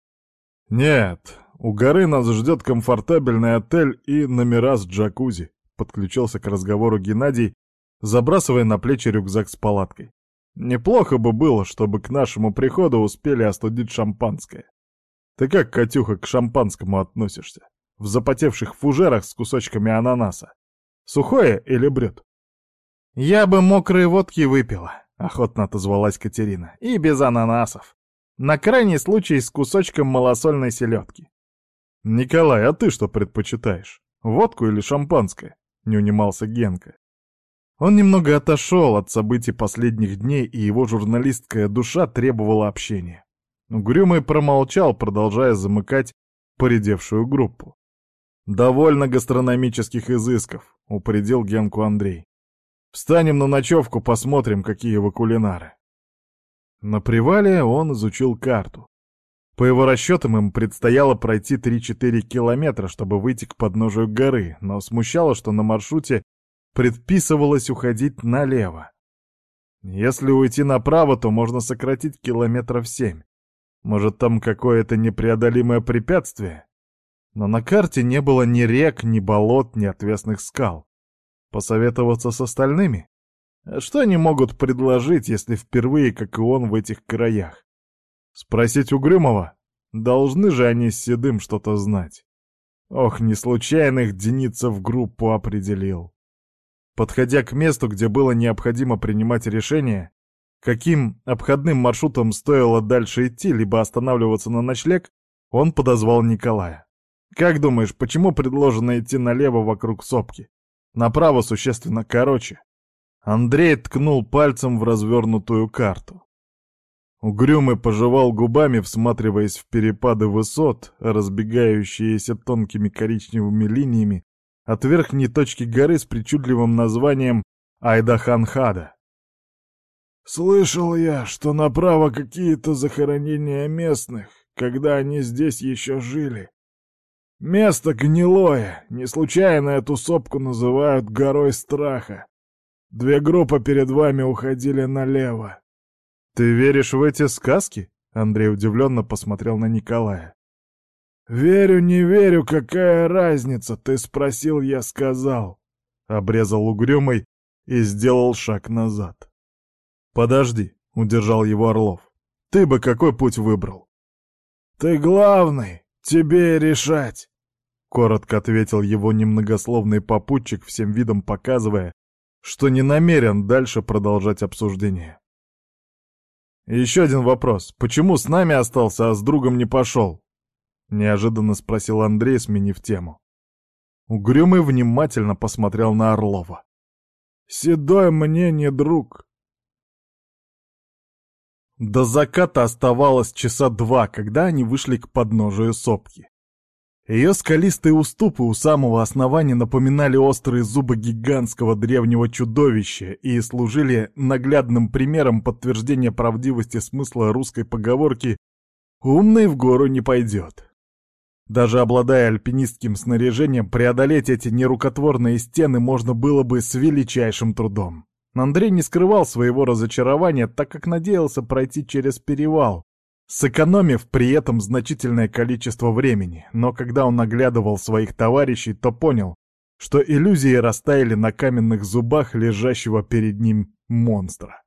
«Нет, у горы нас ждет комфортабельный отель и номера с джакузи», — подключился к разговору Геннадий, забрасывая на плечи рюкзак с палаткой. «Неплохо бы было, чтобы к нашему приходу успели остудить шампанское. Ты как, Катюха, к шампанскому относишься? В запотевших фужерах с кусочками ананаса. Сухое или брет?» «Я бы мокрые водки выпила», — охотно отозвалась Катерина. «И без ананасов. На крайний случай с кусочком малосольной селедки. «Николай, а ты что предпочитаешь? Водку или шампанское?» — не унимался Генка. Он немного отошел от событий последних дней, и его журналистская душа требовала общения. Угрюмый промолчал, продолжая замыкать поредевшую группу. «Довольно гастрономических изысков», — упредил Генку Андрей. «Встанем на ночевку, посмотрим, какие вы кулинары». На привале он изучил карту. По его расчетам им предстояло пройти 3-4 километра, чтобы выйти к подножию горы, но смущало, что на маршруте предписывалось уходить налево. Если уйти направо, то можно сократить километров семь. Может, там какое-то непреодолимое препятствие? Но на карте не было ни рек, ни болот, ни отвесных скал. Посоветоваться с остальными? Что они могут предложить, если впервые, как и он, в этих краях? Спросить Угрюмова? Должны же они с Седым что-то знать. Ох, не случайно их Деницев в группу определил. Подходя к месту, где было необходимо принимать решение, каким обходным маршрутом стоило дальше идти, либо останавливаться на ночлег, он подозвал Николая. «Как думаешь, почему предложено идти налево вокруг сопки? Направо существенно короче». Андрей ткнул пальцем в развернутую карту. Угрюмый пожевал губами, всматриваясь в перепады высот, разбегающиеся тонкими коричневыми линиями от верхней точки горы с причудливым названием Айдаханхада. «Слышал я, что направо какие-то захоронения местных, когда они здесь еще жили. Место гнилое, не случайно эту сопку называют горой страха. Две группы перед вами уходили налево. «Ты веришь в эти сказки?» — Андрей удивленно посмотрел на Николая. «Верю, не верю, какая разница? Ты спросил, я сказал». Обрезал угрюмый и сделал шаг назад. «Подожди», — удержал его Орлов. «Ты бы какой путь выбрал?» «Ты главный, тебе решать», — коротко ответил его немногословный попутчик, всем видом показывая, что не намерен дальше продолжать обсуждение еще один вопрос. Почему с нами остался, а с другом не пошел? Неожиданно спросил Андрей, сменив тему. Угрюмый внимательно посмотрел на Орлова. «Седой мне не друг». До заката оставалось часа два, когда они вышли к подножию сопки. Ее скалистые уступы у самого основания напоминали острые зубы гигантского древнего чудовища и служили наглядным примером подтверждения правдивости смысла русской поговорки «умный в гору не пойдет». Даже обладая альпинистским снаряжением, преодолеть эти нерукотворные стены можно было бы с величайшим трудом. Андрей не скрывал своего разочарования, так как надеялся пройти через перевал, сэкономив при этом значительное количество времени, но когда он оглядывал своих товарищей, то понял, что иллюзии растаяли на каменных зубах лежащего перед ним монстра.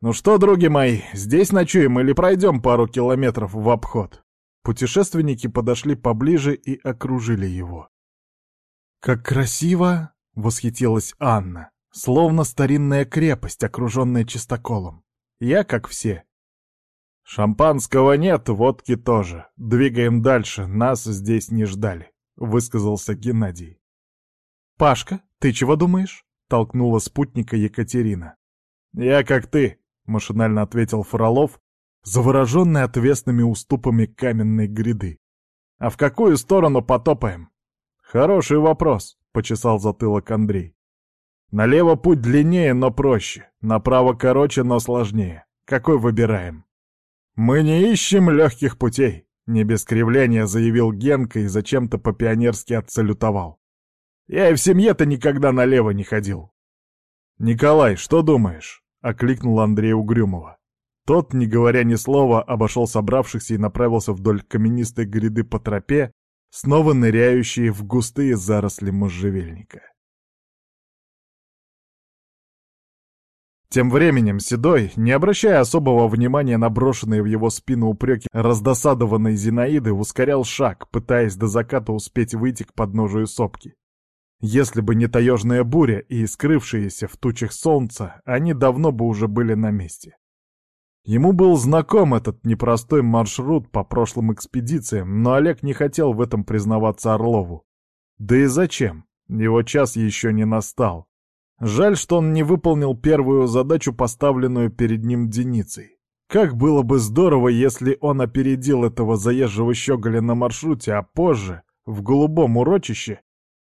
«Ну что, други мои, здесь ночуем или пройдем пару километров в обход?» Путешественники подошли поближе и окружили его. «Как красиво!» — восхитилась Анна. Словно старинная крепость, окруженная чистоколом. Я как все. «Шампанского нет, водки тоже. Двигаем дальше, нас здесь не ждали», — высказался Геннадий. «Пашка, ты чего думаешь?» — толкнула спутника Екатерина. «Я как ты», — машинально ответил Фролов, завороженный отвесными уступами каменной гряды. «А в какую сторону потопаем?» «Хороший вопрос», — почесал затылок Андрей. Налево путь длиннее, но проще. Направо короче, но сложнее. Какой выбираем? Мы не ищем легких путей, не без кривления заявил Генка и зачем-то по-пионерски отсалютовал. Я и в семье-то никогда налево не ходил. «Николай, что думаешь?» — окликнул Андрей Угрюмова. Тот, не говоря ни слова, обошел собравшихся и направился вдоль каменистой гряды по тропе, снова ныряющие в густые заросли можжевельника. Тем временем Седой, не обращая особого внимания на брошенные в его спину упреки раздосадованной Зинаиды, ускорял шаг, пытаясь до заката успеть выйти к подножию сопки. Если бы не таежная буря и скрывшиеся в тучах солнца, они давно бы уже были на месте. Ему был знаком этот непростой маршрут по прошлым экспедициям, но Олег не хотел в этом признаваться Орлову. Да и зачем? Его час еще не настал. Жаль, что он не выполнил первую задачу, поставленную перед ним Деницей. Как было бы здорово, если он опередил этого заезжего щеголя на маршруте, а позже, в голубом урочище,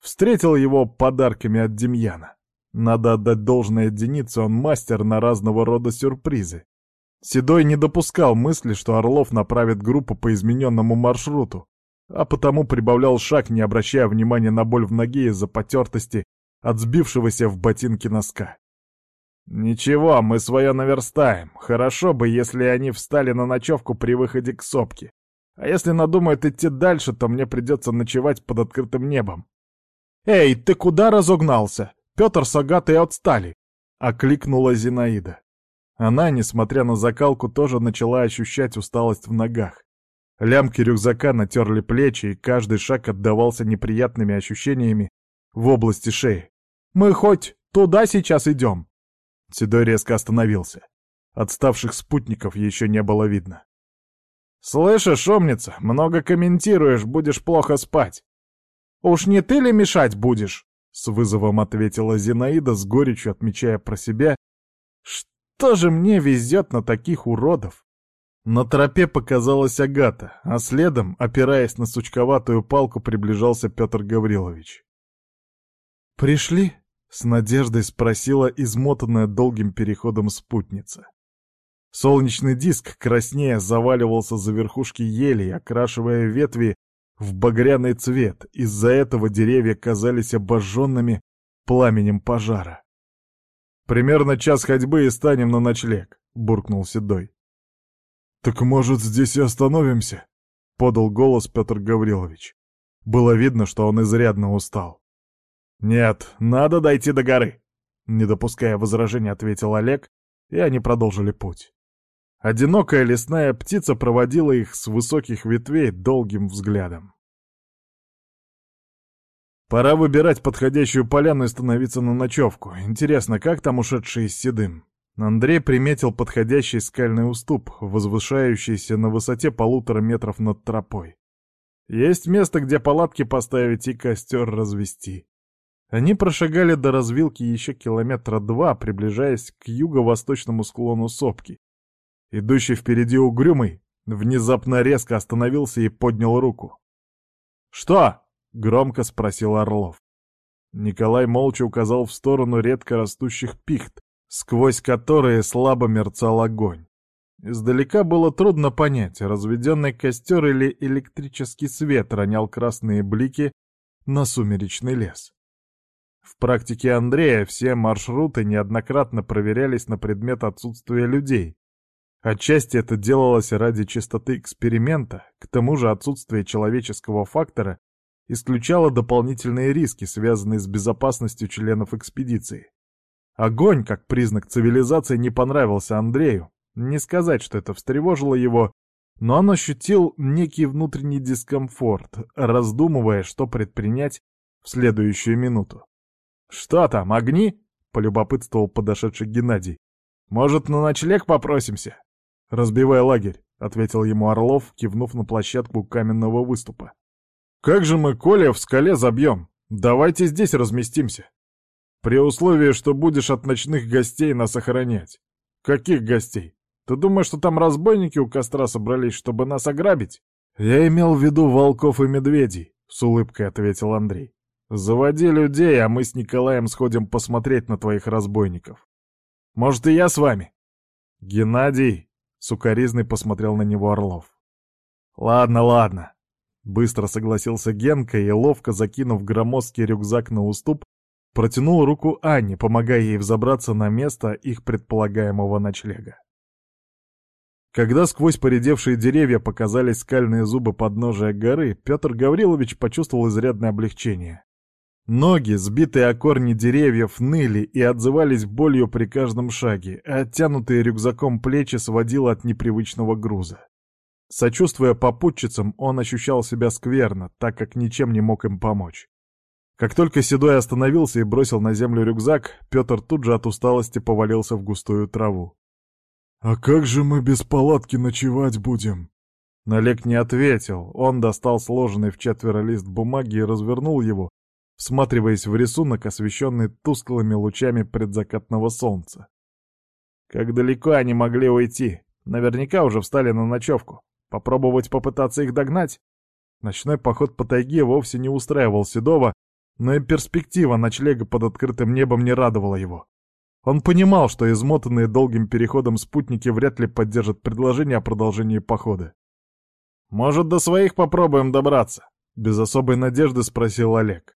встретил его подарками от Демьяна. Надо отдать должное Денице, он мастер на разного рода сюрпризы. Седой не допускал мысли, что Орлов направит группу по измененному маршруту, а потому прибавлял шаг, не обращая внимания на боль в ноге из-за потертости от сбившегося в ботинки носка. «Ничего, мы свое наверстаем. Хорошо бы, если они встали на ночевку при выходе к сопке. А если надумают идти дальше, то мне придется ночевать под открытым небом». «Эй, ты куда разогнался? Петр с Агатой отстали!» — окликнула Зинаида. Она, несмотря на закалку, тоже начала ощущать усталость в ногах. Лямки рюкзака натерли плечи, и каждый шаг отдавался неприятными ощущениями в области шеи. «Мы хоть туда сейчас идем?» Седой резко остановился. Отставших спутников еще не было видно. «Слышишь, умница, много комментируешь, будешь плохо спать». «Уж не ты ли мешать будешь?» — с вызовом ответила Зинаида, с горечью отмечая про себя. «Что же мне везет на таких уродов?» На тропе показалась Агата, а следом, опираясь на сучковатую палку, приближался Петр Гаврилович. «Пришли?» — с надеждой спросила измотанная долгим переходом спутница. Солнечный диск краснее заваливался за верхушки ели, окрашивая ветви в багряный цвет. Из-за этого деревья казались обожженными пламенем пожара. «Примерно час ходьбы и станем на ночлег», — буркнул Седой. «Так, может, здесь и остановимся?» — подал голос Петр Гаврилович. Было видно, что он изрядно устал. «Нет, надо дойти до горы», — не допуская возражений, ответил Олег, и они продолжили путь. Одинокая лесная птица проводила их с высоких ветвей долгим взглядом. Пора выбирать подходящую поляну и становиться на ночевку. Интересно, как там ушедшие с седым? Андрей приметил подходящий скальный уступ, возвышающийся на высоте полутора метров над тропой. Есть место, где палатки поставить и костер развести. Они прошагали до развилки еще километра два, приближаясь к юго-восточному склону сопки. Идущий впереди угрюмый внезапно резко остановился и поднял руку. «Что?» — громко спросил Орлов. Николай молча указал в сторону редко растущих пихт, сквозь которые слабо мерцал огонь. Издалека было трудно понять, разведенный костер или электрический свет ронял красные блики на сумеречный лес. В практике Андрея все маршруты неоднократно проверялись на предмет отсутствия людей. Отчасти это делалось ради чистоты эксперимента, к тому же отсутствие человеческого фактора исключало дополнительные риски, связанные с безопасностью членов экспедиции. Огонь, как признак цивилизации, не понравился Андрею. Не сказать, что это встревожило его, но он ощутил некий внутренний дискомфорт, раздумывая, что предпринять в следующую минуту. «Что там, огни?» — полюбопытствовал подошедший Геннадий. «Может, на ночлег попросимся?» «Разбивай лагерь», — ответил ему Орлов, кивнув на площадку каменного выступа. «Как же мы Коля в скале забьем? Давайте здесь разместимся. При условии, что будешь от ночных гостей нас охранять. Каких гостей? Ты думаешь, что там разбойники у костра собрались, чтобы нас ограбить?» «Я имел в виду волков и медведей», — с улыбкой ответил Андрей. «Заводи людей, а мы с Николаем сходим посмотреть на твоих разбойников. Может, и я с вами?» «Геннадий!» — сукоризный посмотрел на него Орлов. «Ладно, ладно». Быстро согласился Генка и, ловко закинув громоздкий рюкзак на уступ, протянул руку Анне, помогая ей взобраться на место их предполагаемого ночлега. Когда сквозь поредевшие деревья показались скальные зубы подножия горы, Петр Гаврилович почувствовал изрядное облегчение. Ноги, сбитые о корни деревьев, ныли и отзывались болью при каждом шаге, а оттянутые рюкзаком плечи сводило от непривычного груза. Сочувствуя попутчицам, он ощущал себя скверно, так как ничем не мог им помочь. Как только Седой остановился и бросил на землю рюкзак, Петр тут же от усталости повалился в густую траву. «А как же мы без палатки ночевать будем?» Налег не ответил, он достал сложенный в четверо лист бумаги и развернул его, всматриваясь в рисунок, освещенный тусклыми лучами предзакатного солнца. Как далеко они могли уйти? Наверняка уже встали на ночевку. Попробовать попытаться их догнать? Ночной поход по тайге вовсе не устраивал Седова, но и перспектива ночлега под открытым небом не радовала его. Он понимал, что измотанные долгим переходом спутники вряд ли поддержат предложение о продолжении похода. «Может, до своих попробуем добраться?» — без особой надежды спросил Олег.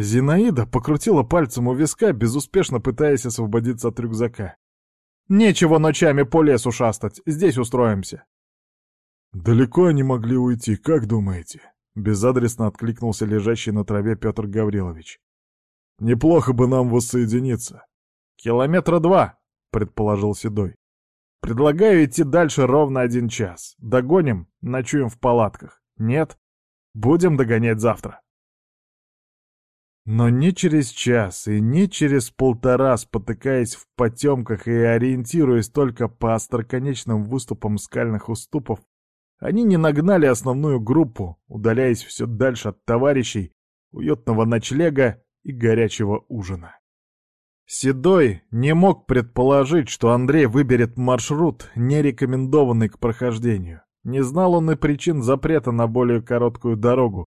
Зинаида покрутила пальцем у виска, безуспешно пытаясь освободиться от рюкзака. «Нечего ночами по лесу шастать, здесь устроимся». «Далеко они могли уйти, как думаете?» Безадресно откликнулся лежащий на траве Петр Гаврилович. «Неплохо бы нам воссоединиться». «Километра два», — предположил Седой. «Предлагаю идти дальше ровно один час. Догоним, ночуем в палатках. Нет? Будем догонять завтра». Но не через час и не через полтора, спотыкаясь в потемках и ориентируясь только по остроконечным выступам скальных уступов, они не нагнали основную группу, удаляясь все дальше от товарищей, уютного ночлега и горячего ужина. Седой не мог предположить, что Андрей выберет маршрут, не рекомендованный к прохождению. Не знал он и причин запрета на более короткую дорогу,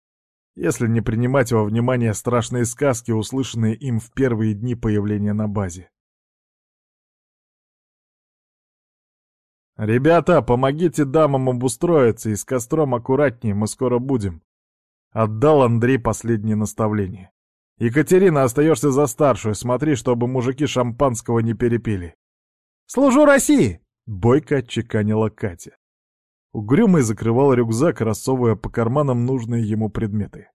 если не принимать во внимание страшные сказки, услышанные им в первые дни появления на базе. «Ребята, помогите дамам обустроиться и с костром аккуратнее, мы скоро будем», — отдал Андрей последнее наставление. «Екатерина, остаешься за старшую, смотри, чтобы мужики шампанского не перепили». «Служу России!» — бойко отчеканила Катя. Угрюмый закрывал рюкзак, рассовывая по карманам нужные ему предметы.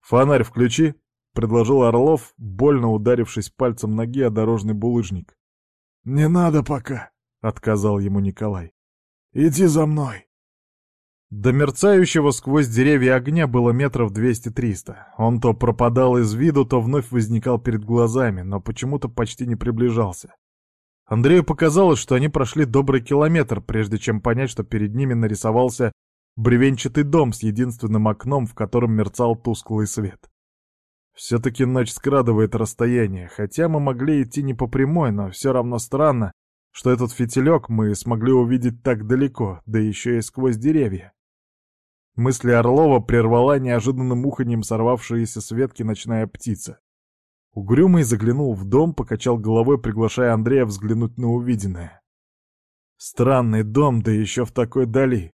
«Фонарь включи», — предложил Орлов, больно ударившись пальцем ноги о дорожный булыжник. «Не надо пока», — отказал ему Николай. «Иди за мной». До мерцающего сквозь деревья огня было метров двести-триста. Он то пропадал из виду, то вновь возникал перед глазами, но почему-то почти не приближался. Андрею показалось, что они прошли добрый километр, прежде чем понять, что перед ними нарисовался бревенчатый дом с единственным окном, в котором мерцал тусклый свет. Все-таки ночь скрадывает расстояние, хотя мы могли идти не по прямой, но все равно странно, что этот фитилек мы смогли увидеть так далеко, да еще и сквозь деревья. Мысли Орлова прервала неожиданным уханьем сорвавшаяся с ветки ночная птица. Угрюмый заглянул в дом, покачал головой, приглашая Андрея взглянуть на увиденное. Странный дом, да еще в такой дали.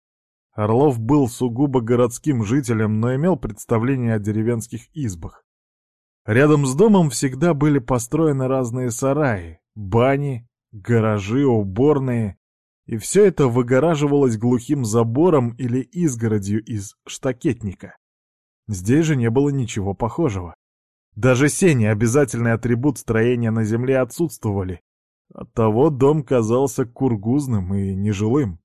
Орлов был сугубо городским жителем, но имел представление о деревенских избах. Рядом с домом всегда были построены разные сараи, бани, гаражи, уборные, и все это выгораживалось глухим забором или изгородью из штакетника. Здесь же не было ничего похожего. Даже сени, обязательный атрибут строения на земле, отсутствовали. Оттого дом казался кургузным и нежилым.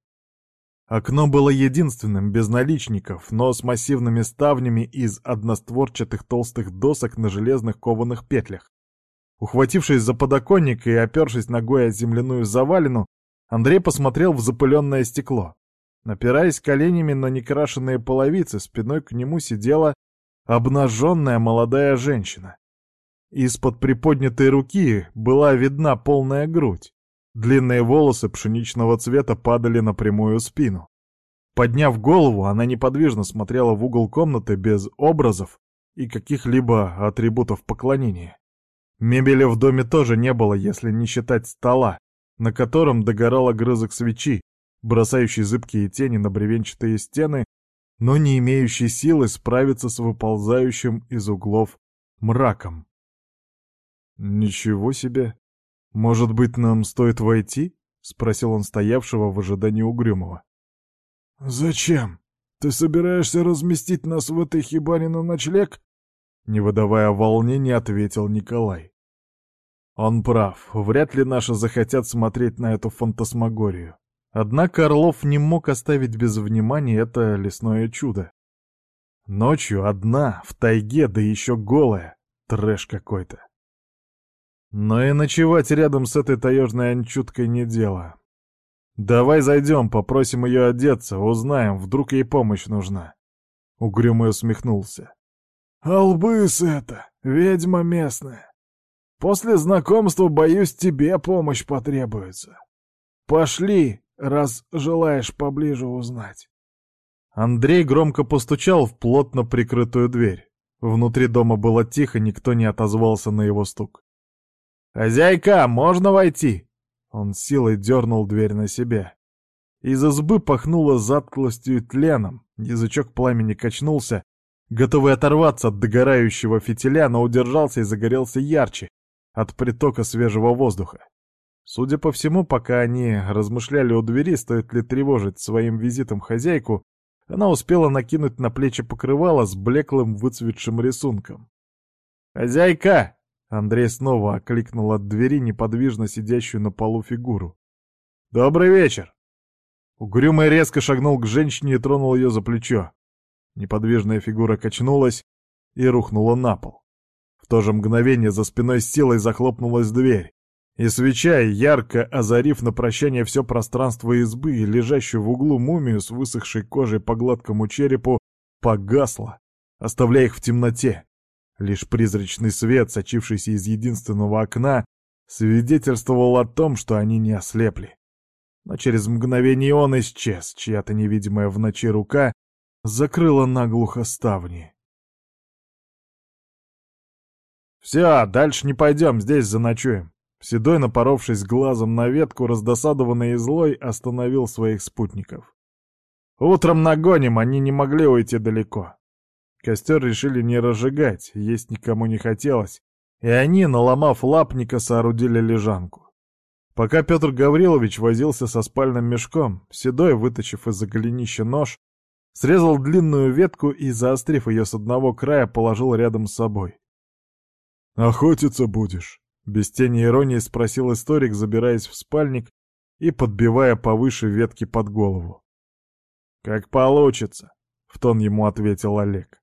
Окно было единственным, без наличников, но с массивными ставнями из одностворчатых толстых досок на железных кованых петлях. Ухватившись за подоконник и опершись ногой о земляную завалину, Андрей посмотрел в запыленное стекло. Напираясь коленями на некрашенные половицы, спиной к нему сидела обнаженная молодая женщина. Из-под приподнятой руки была видна полная грудь. Длинные волосы пшеничного цвета падали на прямую спину. Подняв голову, она неподвижно смотрела в угол комнаты без образов и каких-либо атрибутов поклонения. Мебели в доме тоже не было, если не считать стола, на котором догорал огрызок свечи, бросающий зыбкие тени на бревенчатые стены, но не имеющий силы справиться с выползающим из углов мраком. «Ничего себе! Может быть, нам стоит войти?» — спросил он стоявшего в ожидании угрюмого. «Зачем? Ты собираешься разместить нас в этой хибаре на ночлег?» Не выдавая волнения, ответил Николай. Он прав, вряд ли наши захотят смотреть на эту фантасмагорию. Однако Орлов не мог оставить без внимания это лесное чудо. Ночью одна, в тайге, да еще голая. Трэш какой-то. Но и ночевать рядом с этой таежной анчуткой не дело. Давай зайдем, попросим ее одеться, узнаем, вдруг ей помощь нужна. Угрюмый усмехнулся. «Албыс это, ведьма местная. После знакомства, боюсь, тебе помощь потребуется. Пошли, раз желаешь поближе узнать. Андрей громко постучал в плотно прикрытую дверь. Внутри дома было тихо, никто не отозвался на его стук. «Хозяйка, можно войти?» Он силой дернул дверь на себя. Из избы пахнуло затклостью и тленом, язычок пламени качнулся, готовый оторваться от догорающего фитиля, но удержался и загорелся ярче, от притока свежего воздуха. Судя по всему, пока они размышляли у двери, стоит ли тревожить своим визитом хозяйку, она успела накинуть на плечи покрывало с блеклым выцветшим рисунком. «Хозяйка!» — Андрей снова окликнул от двери неподвижно сидящую на полу фигуру. «Добрый вечер!» Угрюмый резко шагнул к женщине и тронул ее за плечо. Неподвижная фигура качнулась и рухнула на пол. В то же мгновение за спиной с силой захлопнулась дверь, и свеча, ярко озарив на прощание все пространство избы и лежащую в углу мумию с высохшей кожей по гладкому черепу, погасла, оставляя их в темноте. Лишь призрачный свет, сочившийся из единственного окна, свидетельствовал о том, что они не ослепли. Но через мгновение он исчез, чья-то невидимая в ночи рука закрыла наглухо ставни. «Все, дальше не пойдем, здесь заночуем». Седой, напоровшись глазом на ветку, раздосадованный и злой, остановил своих спутников. «Утром нагоним, они не могли уйти далеко». Костер решили не разжигать, есть никому не хотелось, и они, наломав лапника, соорудили лежанку. Пока Петр Гаврилович возился со спальным мешком, Седой, вытащив из-за голенища нож, срезал длинную ветку и, заострив ее с одного края, положил рядом с собой. «Охотиться будешь?» — без тени иронии спросил историк, забираясь в спальник и подбивая повыше ветки под голову. «Как получится», — в тон ему ответил Олег.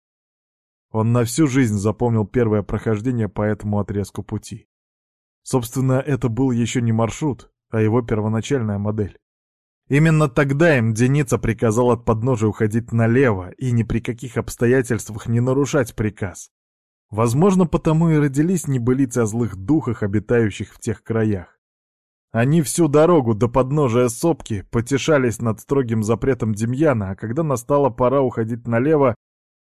Он на всю жизнь запомнил первое прохождение по этому отрезку пути. Собственно, это был еще не маршрут, а его первоначальная модель. Именно тогда им Деница приказал от подножия уходить налево и ни при каких обстоятельствах не нарушать приказ. Возможно, потому и родились небылицы о злых духах, обитающих в тех краях. Они всю дорогу до подножия сопки потешались над строгим запретом Демьяна, а когда настала пора уходить налево,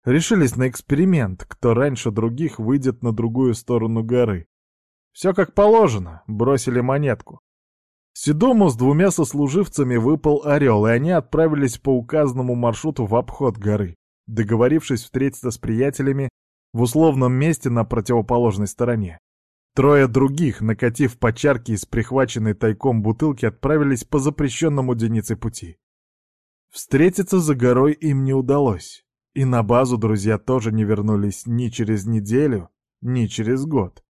решились на эксперимент, кто раньше других выйдет на другую сторону горы. Все как положено, бросили монетку. Седому с двумя сослуживцами выпал орел, и они отправились по указанному маршруту в обход горы, договорившись встретиться с приятелями в условном месте на противоположной стороне. Трое других, накатив по чарке из прихваченной тайком бутылки, отправились по запрещенному единице пути. Встретиться за горой им не удалось, и на базу друзья тоже не вернулись ни через неделю, ни через год.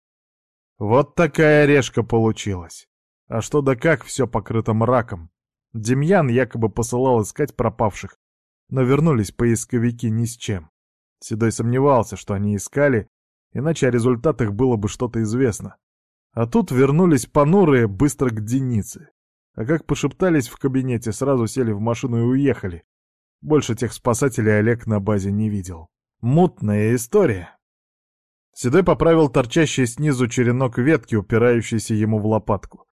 Вот такая решка получилась. А что да как, все покрыто мраком. Демьян якобы посылал искать пропавших, но вернулись поисковики ни с чем. Седой сомневался, что они искали, иначе о результатах было бы что-то известно. А тут вернулись понурые быстро к Денице. А как пошептались в кабинете, сразу сели в машину и уехали. Больше тех спасателей Олег на базе не видел. Мутная история. Седой поправил торчащий снизу черенок ветки, упирающийся ему в лопатку.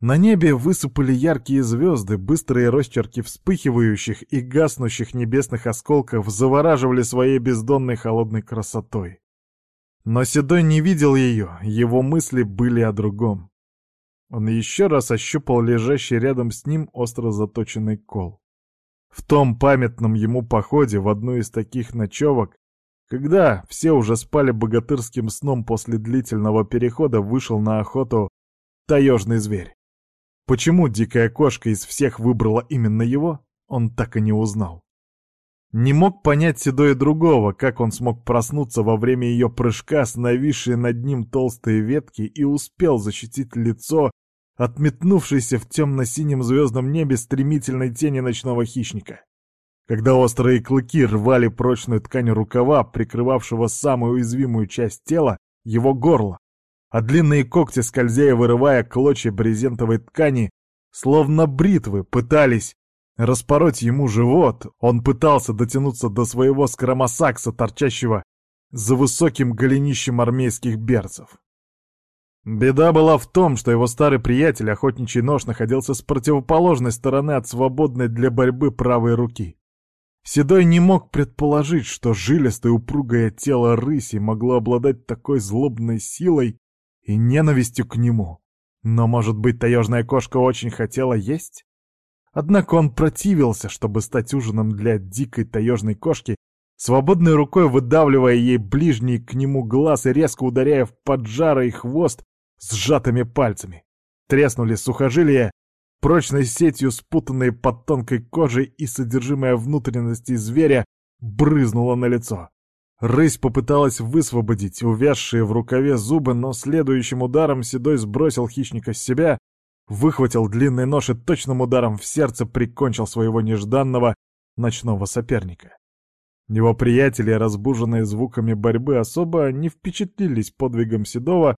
На небе высыпали яркие звезды, быстрые росчерки вспыхивающих и гаснущих небесных осколков завораживали своей бездонной холодной красотой. Но Седой не видел ее, его мысли были о другом. Он еще раз ощупал лежащий рядом с ним остро заточенный кол. В том памятном ему походе в одну из таких ночевок, когда все уже спали богатырским сном после длительного перехода, вышел на охоту таежный зверь. Почему дикая кошка из всех выбрала именно его, он так и не узнал. Не мог понять Седой другого, как он смог проснуться во время ее прыжка с нависшей над ним толстой ветки и успел защитить лицо от метнувшейся в темно-синем звездном небе стремительной тени ночного хищника. Когда острые клыки рвали прочную ткань рукава, прикрывавшего самую уязвимую часть тела, его горло, а длинные когти, скользя и вырывая клочья брезентовой ткани, словно бритвы, пытались распороть ему живот. Он пытался дотянуться до своего скромосакса, торчащего за высоким голенищем армейских берцев. Беда была в том, что его старый приятель, охотничий нож, находился с противоположной стороны от свободной для борьбы правой руки. Седой не мог предположить, что жилистое упругое тело рыси могло обладать такой злобной силой и ненавистью к нему. Но, может быть, таежная кошка очень хотела есть? Однако он противился, чтобы стать ужином для дикой таежной кошки, свободной рукой выдавливая ей ближний к нему глаз и резко ударяя в поджарый хвост сжатыми пальцами. Треснули сухожилия, прочной сетью спутанные под тонкой кожей и содержимое внутренности зверя брызнуло на лицо. Рысь попыталась высвободить увязшие в рукаве зубы, но следующим ударом Седой сбросил хищника с себя, выхватил длинный нож и точным ударом в сердце прикончил своего нежданного ночного соперника. Его приятели, разбуженные звуками борьбы, особо не впечатлились подвигом Седова,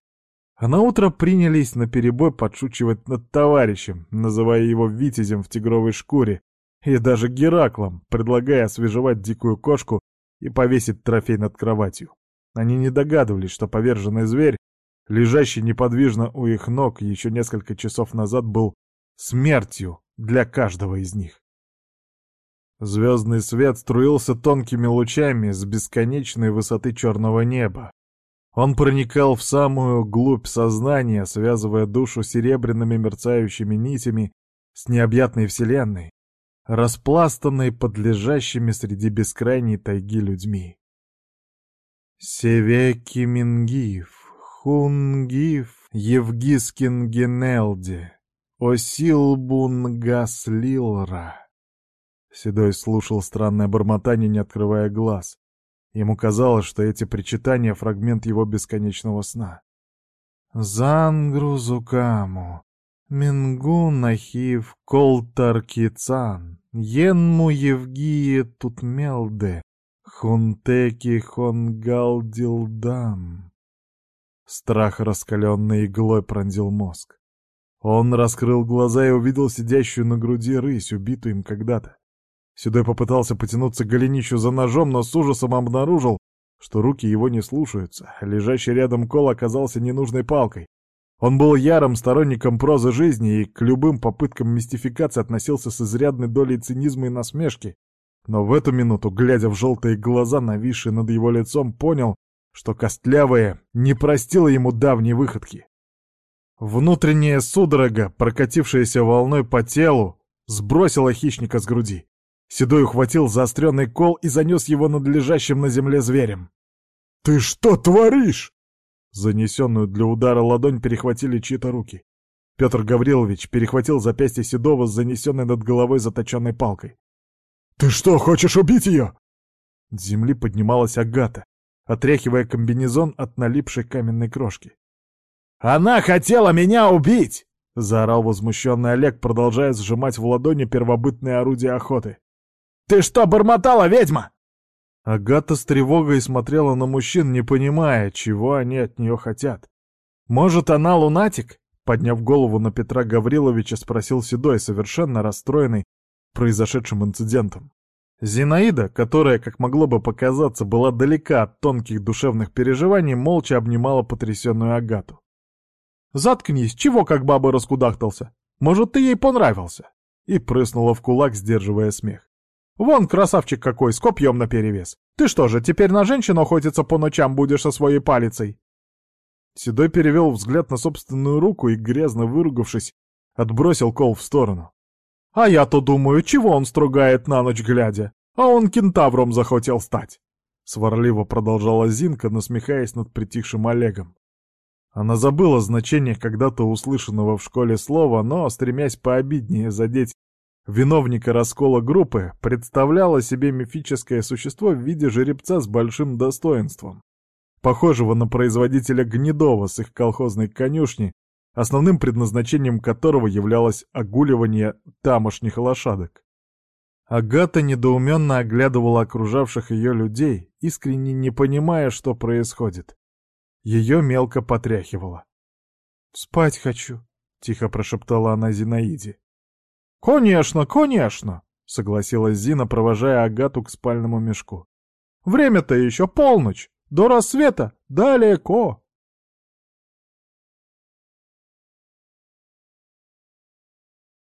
а наутро принялись наперебой подшучивать над товарищем, называя его витязем в тигровой шкуре, и даже Гераклом, предлагая освежевать дикую кошку и повесить трофей над кроватью. Они не догадывались, что поверженный зверь, лежащий неподвижно у их ног еще несколько часов назад, был смертью для каждого из них. Звездный свет струился тонкими лучами с бесконечной высоты черного неба. Он проникал в самую глубь сознания, связывая душу серебряными мерцающими нитями с необъятной вселенной, распластанные под лежащими среди бескрайней тайги людьми. Севеки Мингиф, Хунгиф, Евгискин Генелди, Осилбун Гаслилра. Седой слушал странное бормотание, не открывая глаз. Ему казалось, что эти причитания — фрагмент его бесконечного сна. «Зангрузукаму, Мингу Нахив Колтаркицан, Енму Евгие Тутмелде, Хунтеки Хонгалдилдам. Страх раскаленной иглой пронзил мозг. Он раскрыл глаза и увидел сидящую на груди рысь, убитую им когда-то. Седой попытался потянуться к голенищу за ножом, но с ужасом обнаружил, что руки его не слушаются. Лежащий рядом кол оказался ненужной палкой. Он был ярым сторонником прозы жизни и к любым попыткам мистификации относился с изрядной долей цинизма и насмешки, но в эту минуту, глядя в желтые глаза, нависшие над его лицом, понял, что Костлявая не простила ему давней выходки. Внутренняя судорога, прокатившаяся волной по телу, сбросила хищника с груди. Седой ухватил заостренный кол и занес его над лежащим на земле зверем. «Ты что творишь?» Занесенную для удара ладонь перехватили чьи-то руки. Петр Гаврилович перехватил запястье Седова с занесенной над головой заточенной палкой. «Ты что, хочешь убить ее?» С земли поднималась Агата, отряхивая комбинезон от налипшей каменной крошки. «Она хотела меня убить!» — заорал возмущенный Олег, продолжая сжимать в ладони первобытное орудие охоты. «Ты что бормотала, ведьма?» Агата с тревогой смотрела на мужчин, не понимая, чего они от нее хотят. «Может, она лунатик?» Подняв голову на Петра Гавриловича, спросил Седой, совершенно расстроенный произошедшим инцидентом. Зинаида, которая, как могло бы показаться, была далека от тонких душевных переживаний, молча обнимала потрясенную Агату. «Заткнись, чего как баба раскудахтался? Может, ты ей понравился?» И прыснула в кулак, сдерживая смех. Вон красавчик какой, с копьем наперевес. Ты что же, теперь на женщину охотиться по ночам будешь со своей палицей?» Седой перевел взгляд на собственную руку и, грязно выругавшись, отбросил кол в сторону. «А я-то думаю, чего он стругает на ночь глядя? А он кентавром захотел стать!» Сварливо продолжала Зинка, насмехаясь над притихшим Олегом. Она забыла значение когда-то услышанного в школе слова, но, стремясь пообиднее задеть Виновника раскола группы представляло себе мифическое существо в виде жеребца с большим достоинством, похожего на производителя Гнедова с их колхозной конюшни, основным предназначением которого являлось огуливание тамошних лошадок. Агата недоуменно оглядывала окружавших ее людей, искренне не понимая, что происходит. Ее мелко потряхивало. «Спать хочу», — тихо прошептала она Зинаиде. «Конечно, конечно!» — согласилась Зина, провожая Агату к спальному мешку. «Время-то еще полночь! До рассвета далеко!»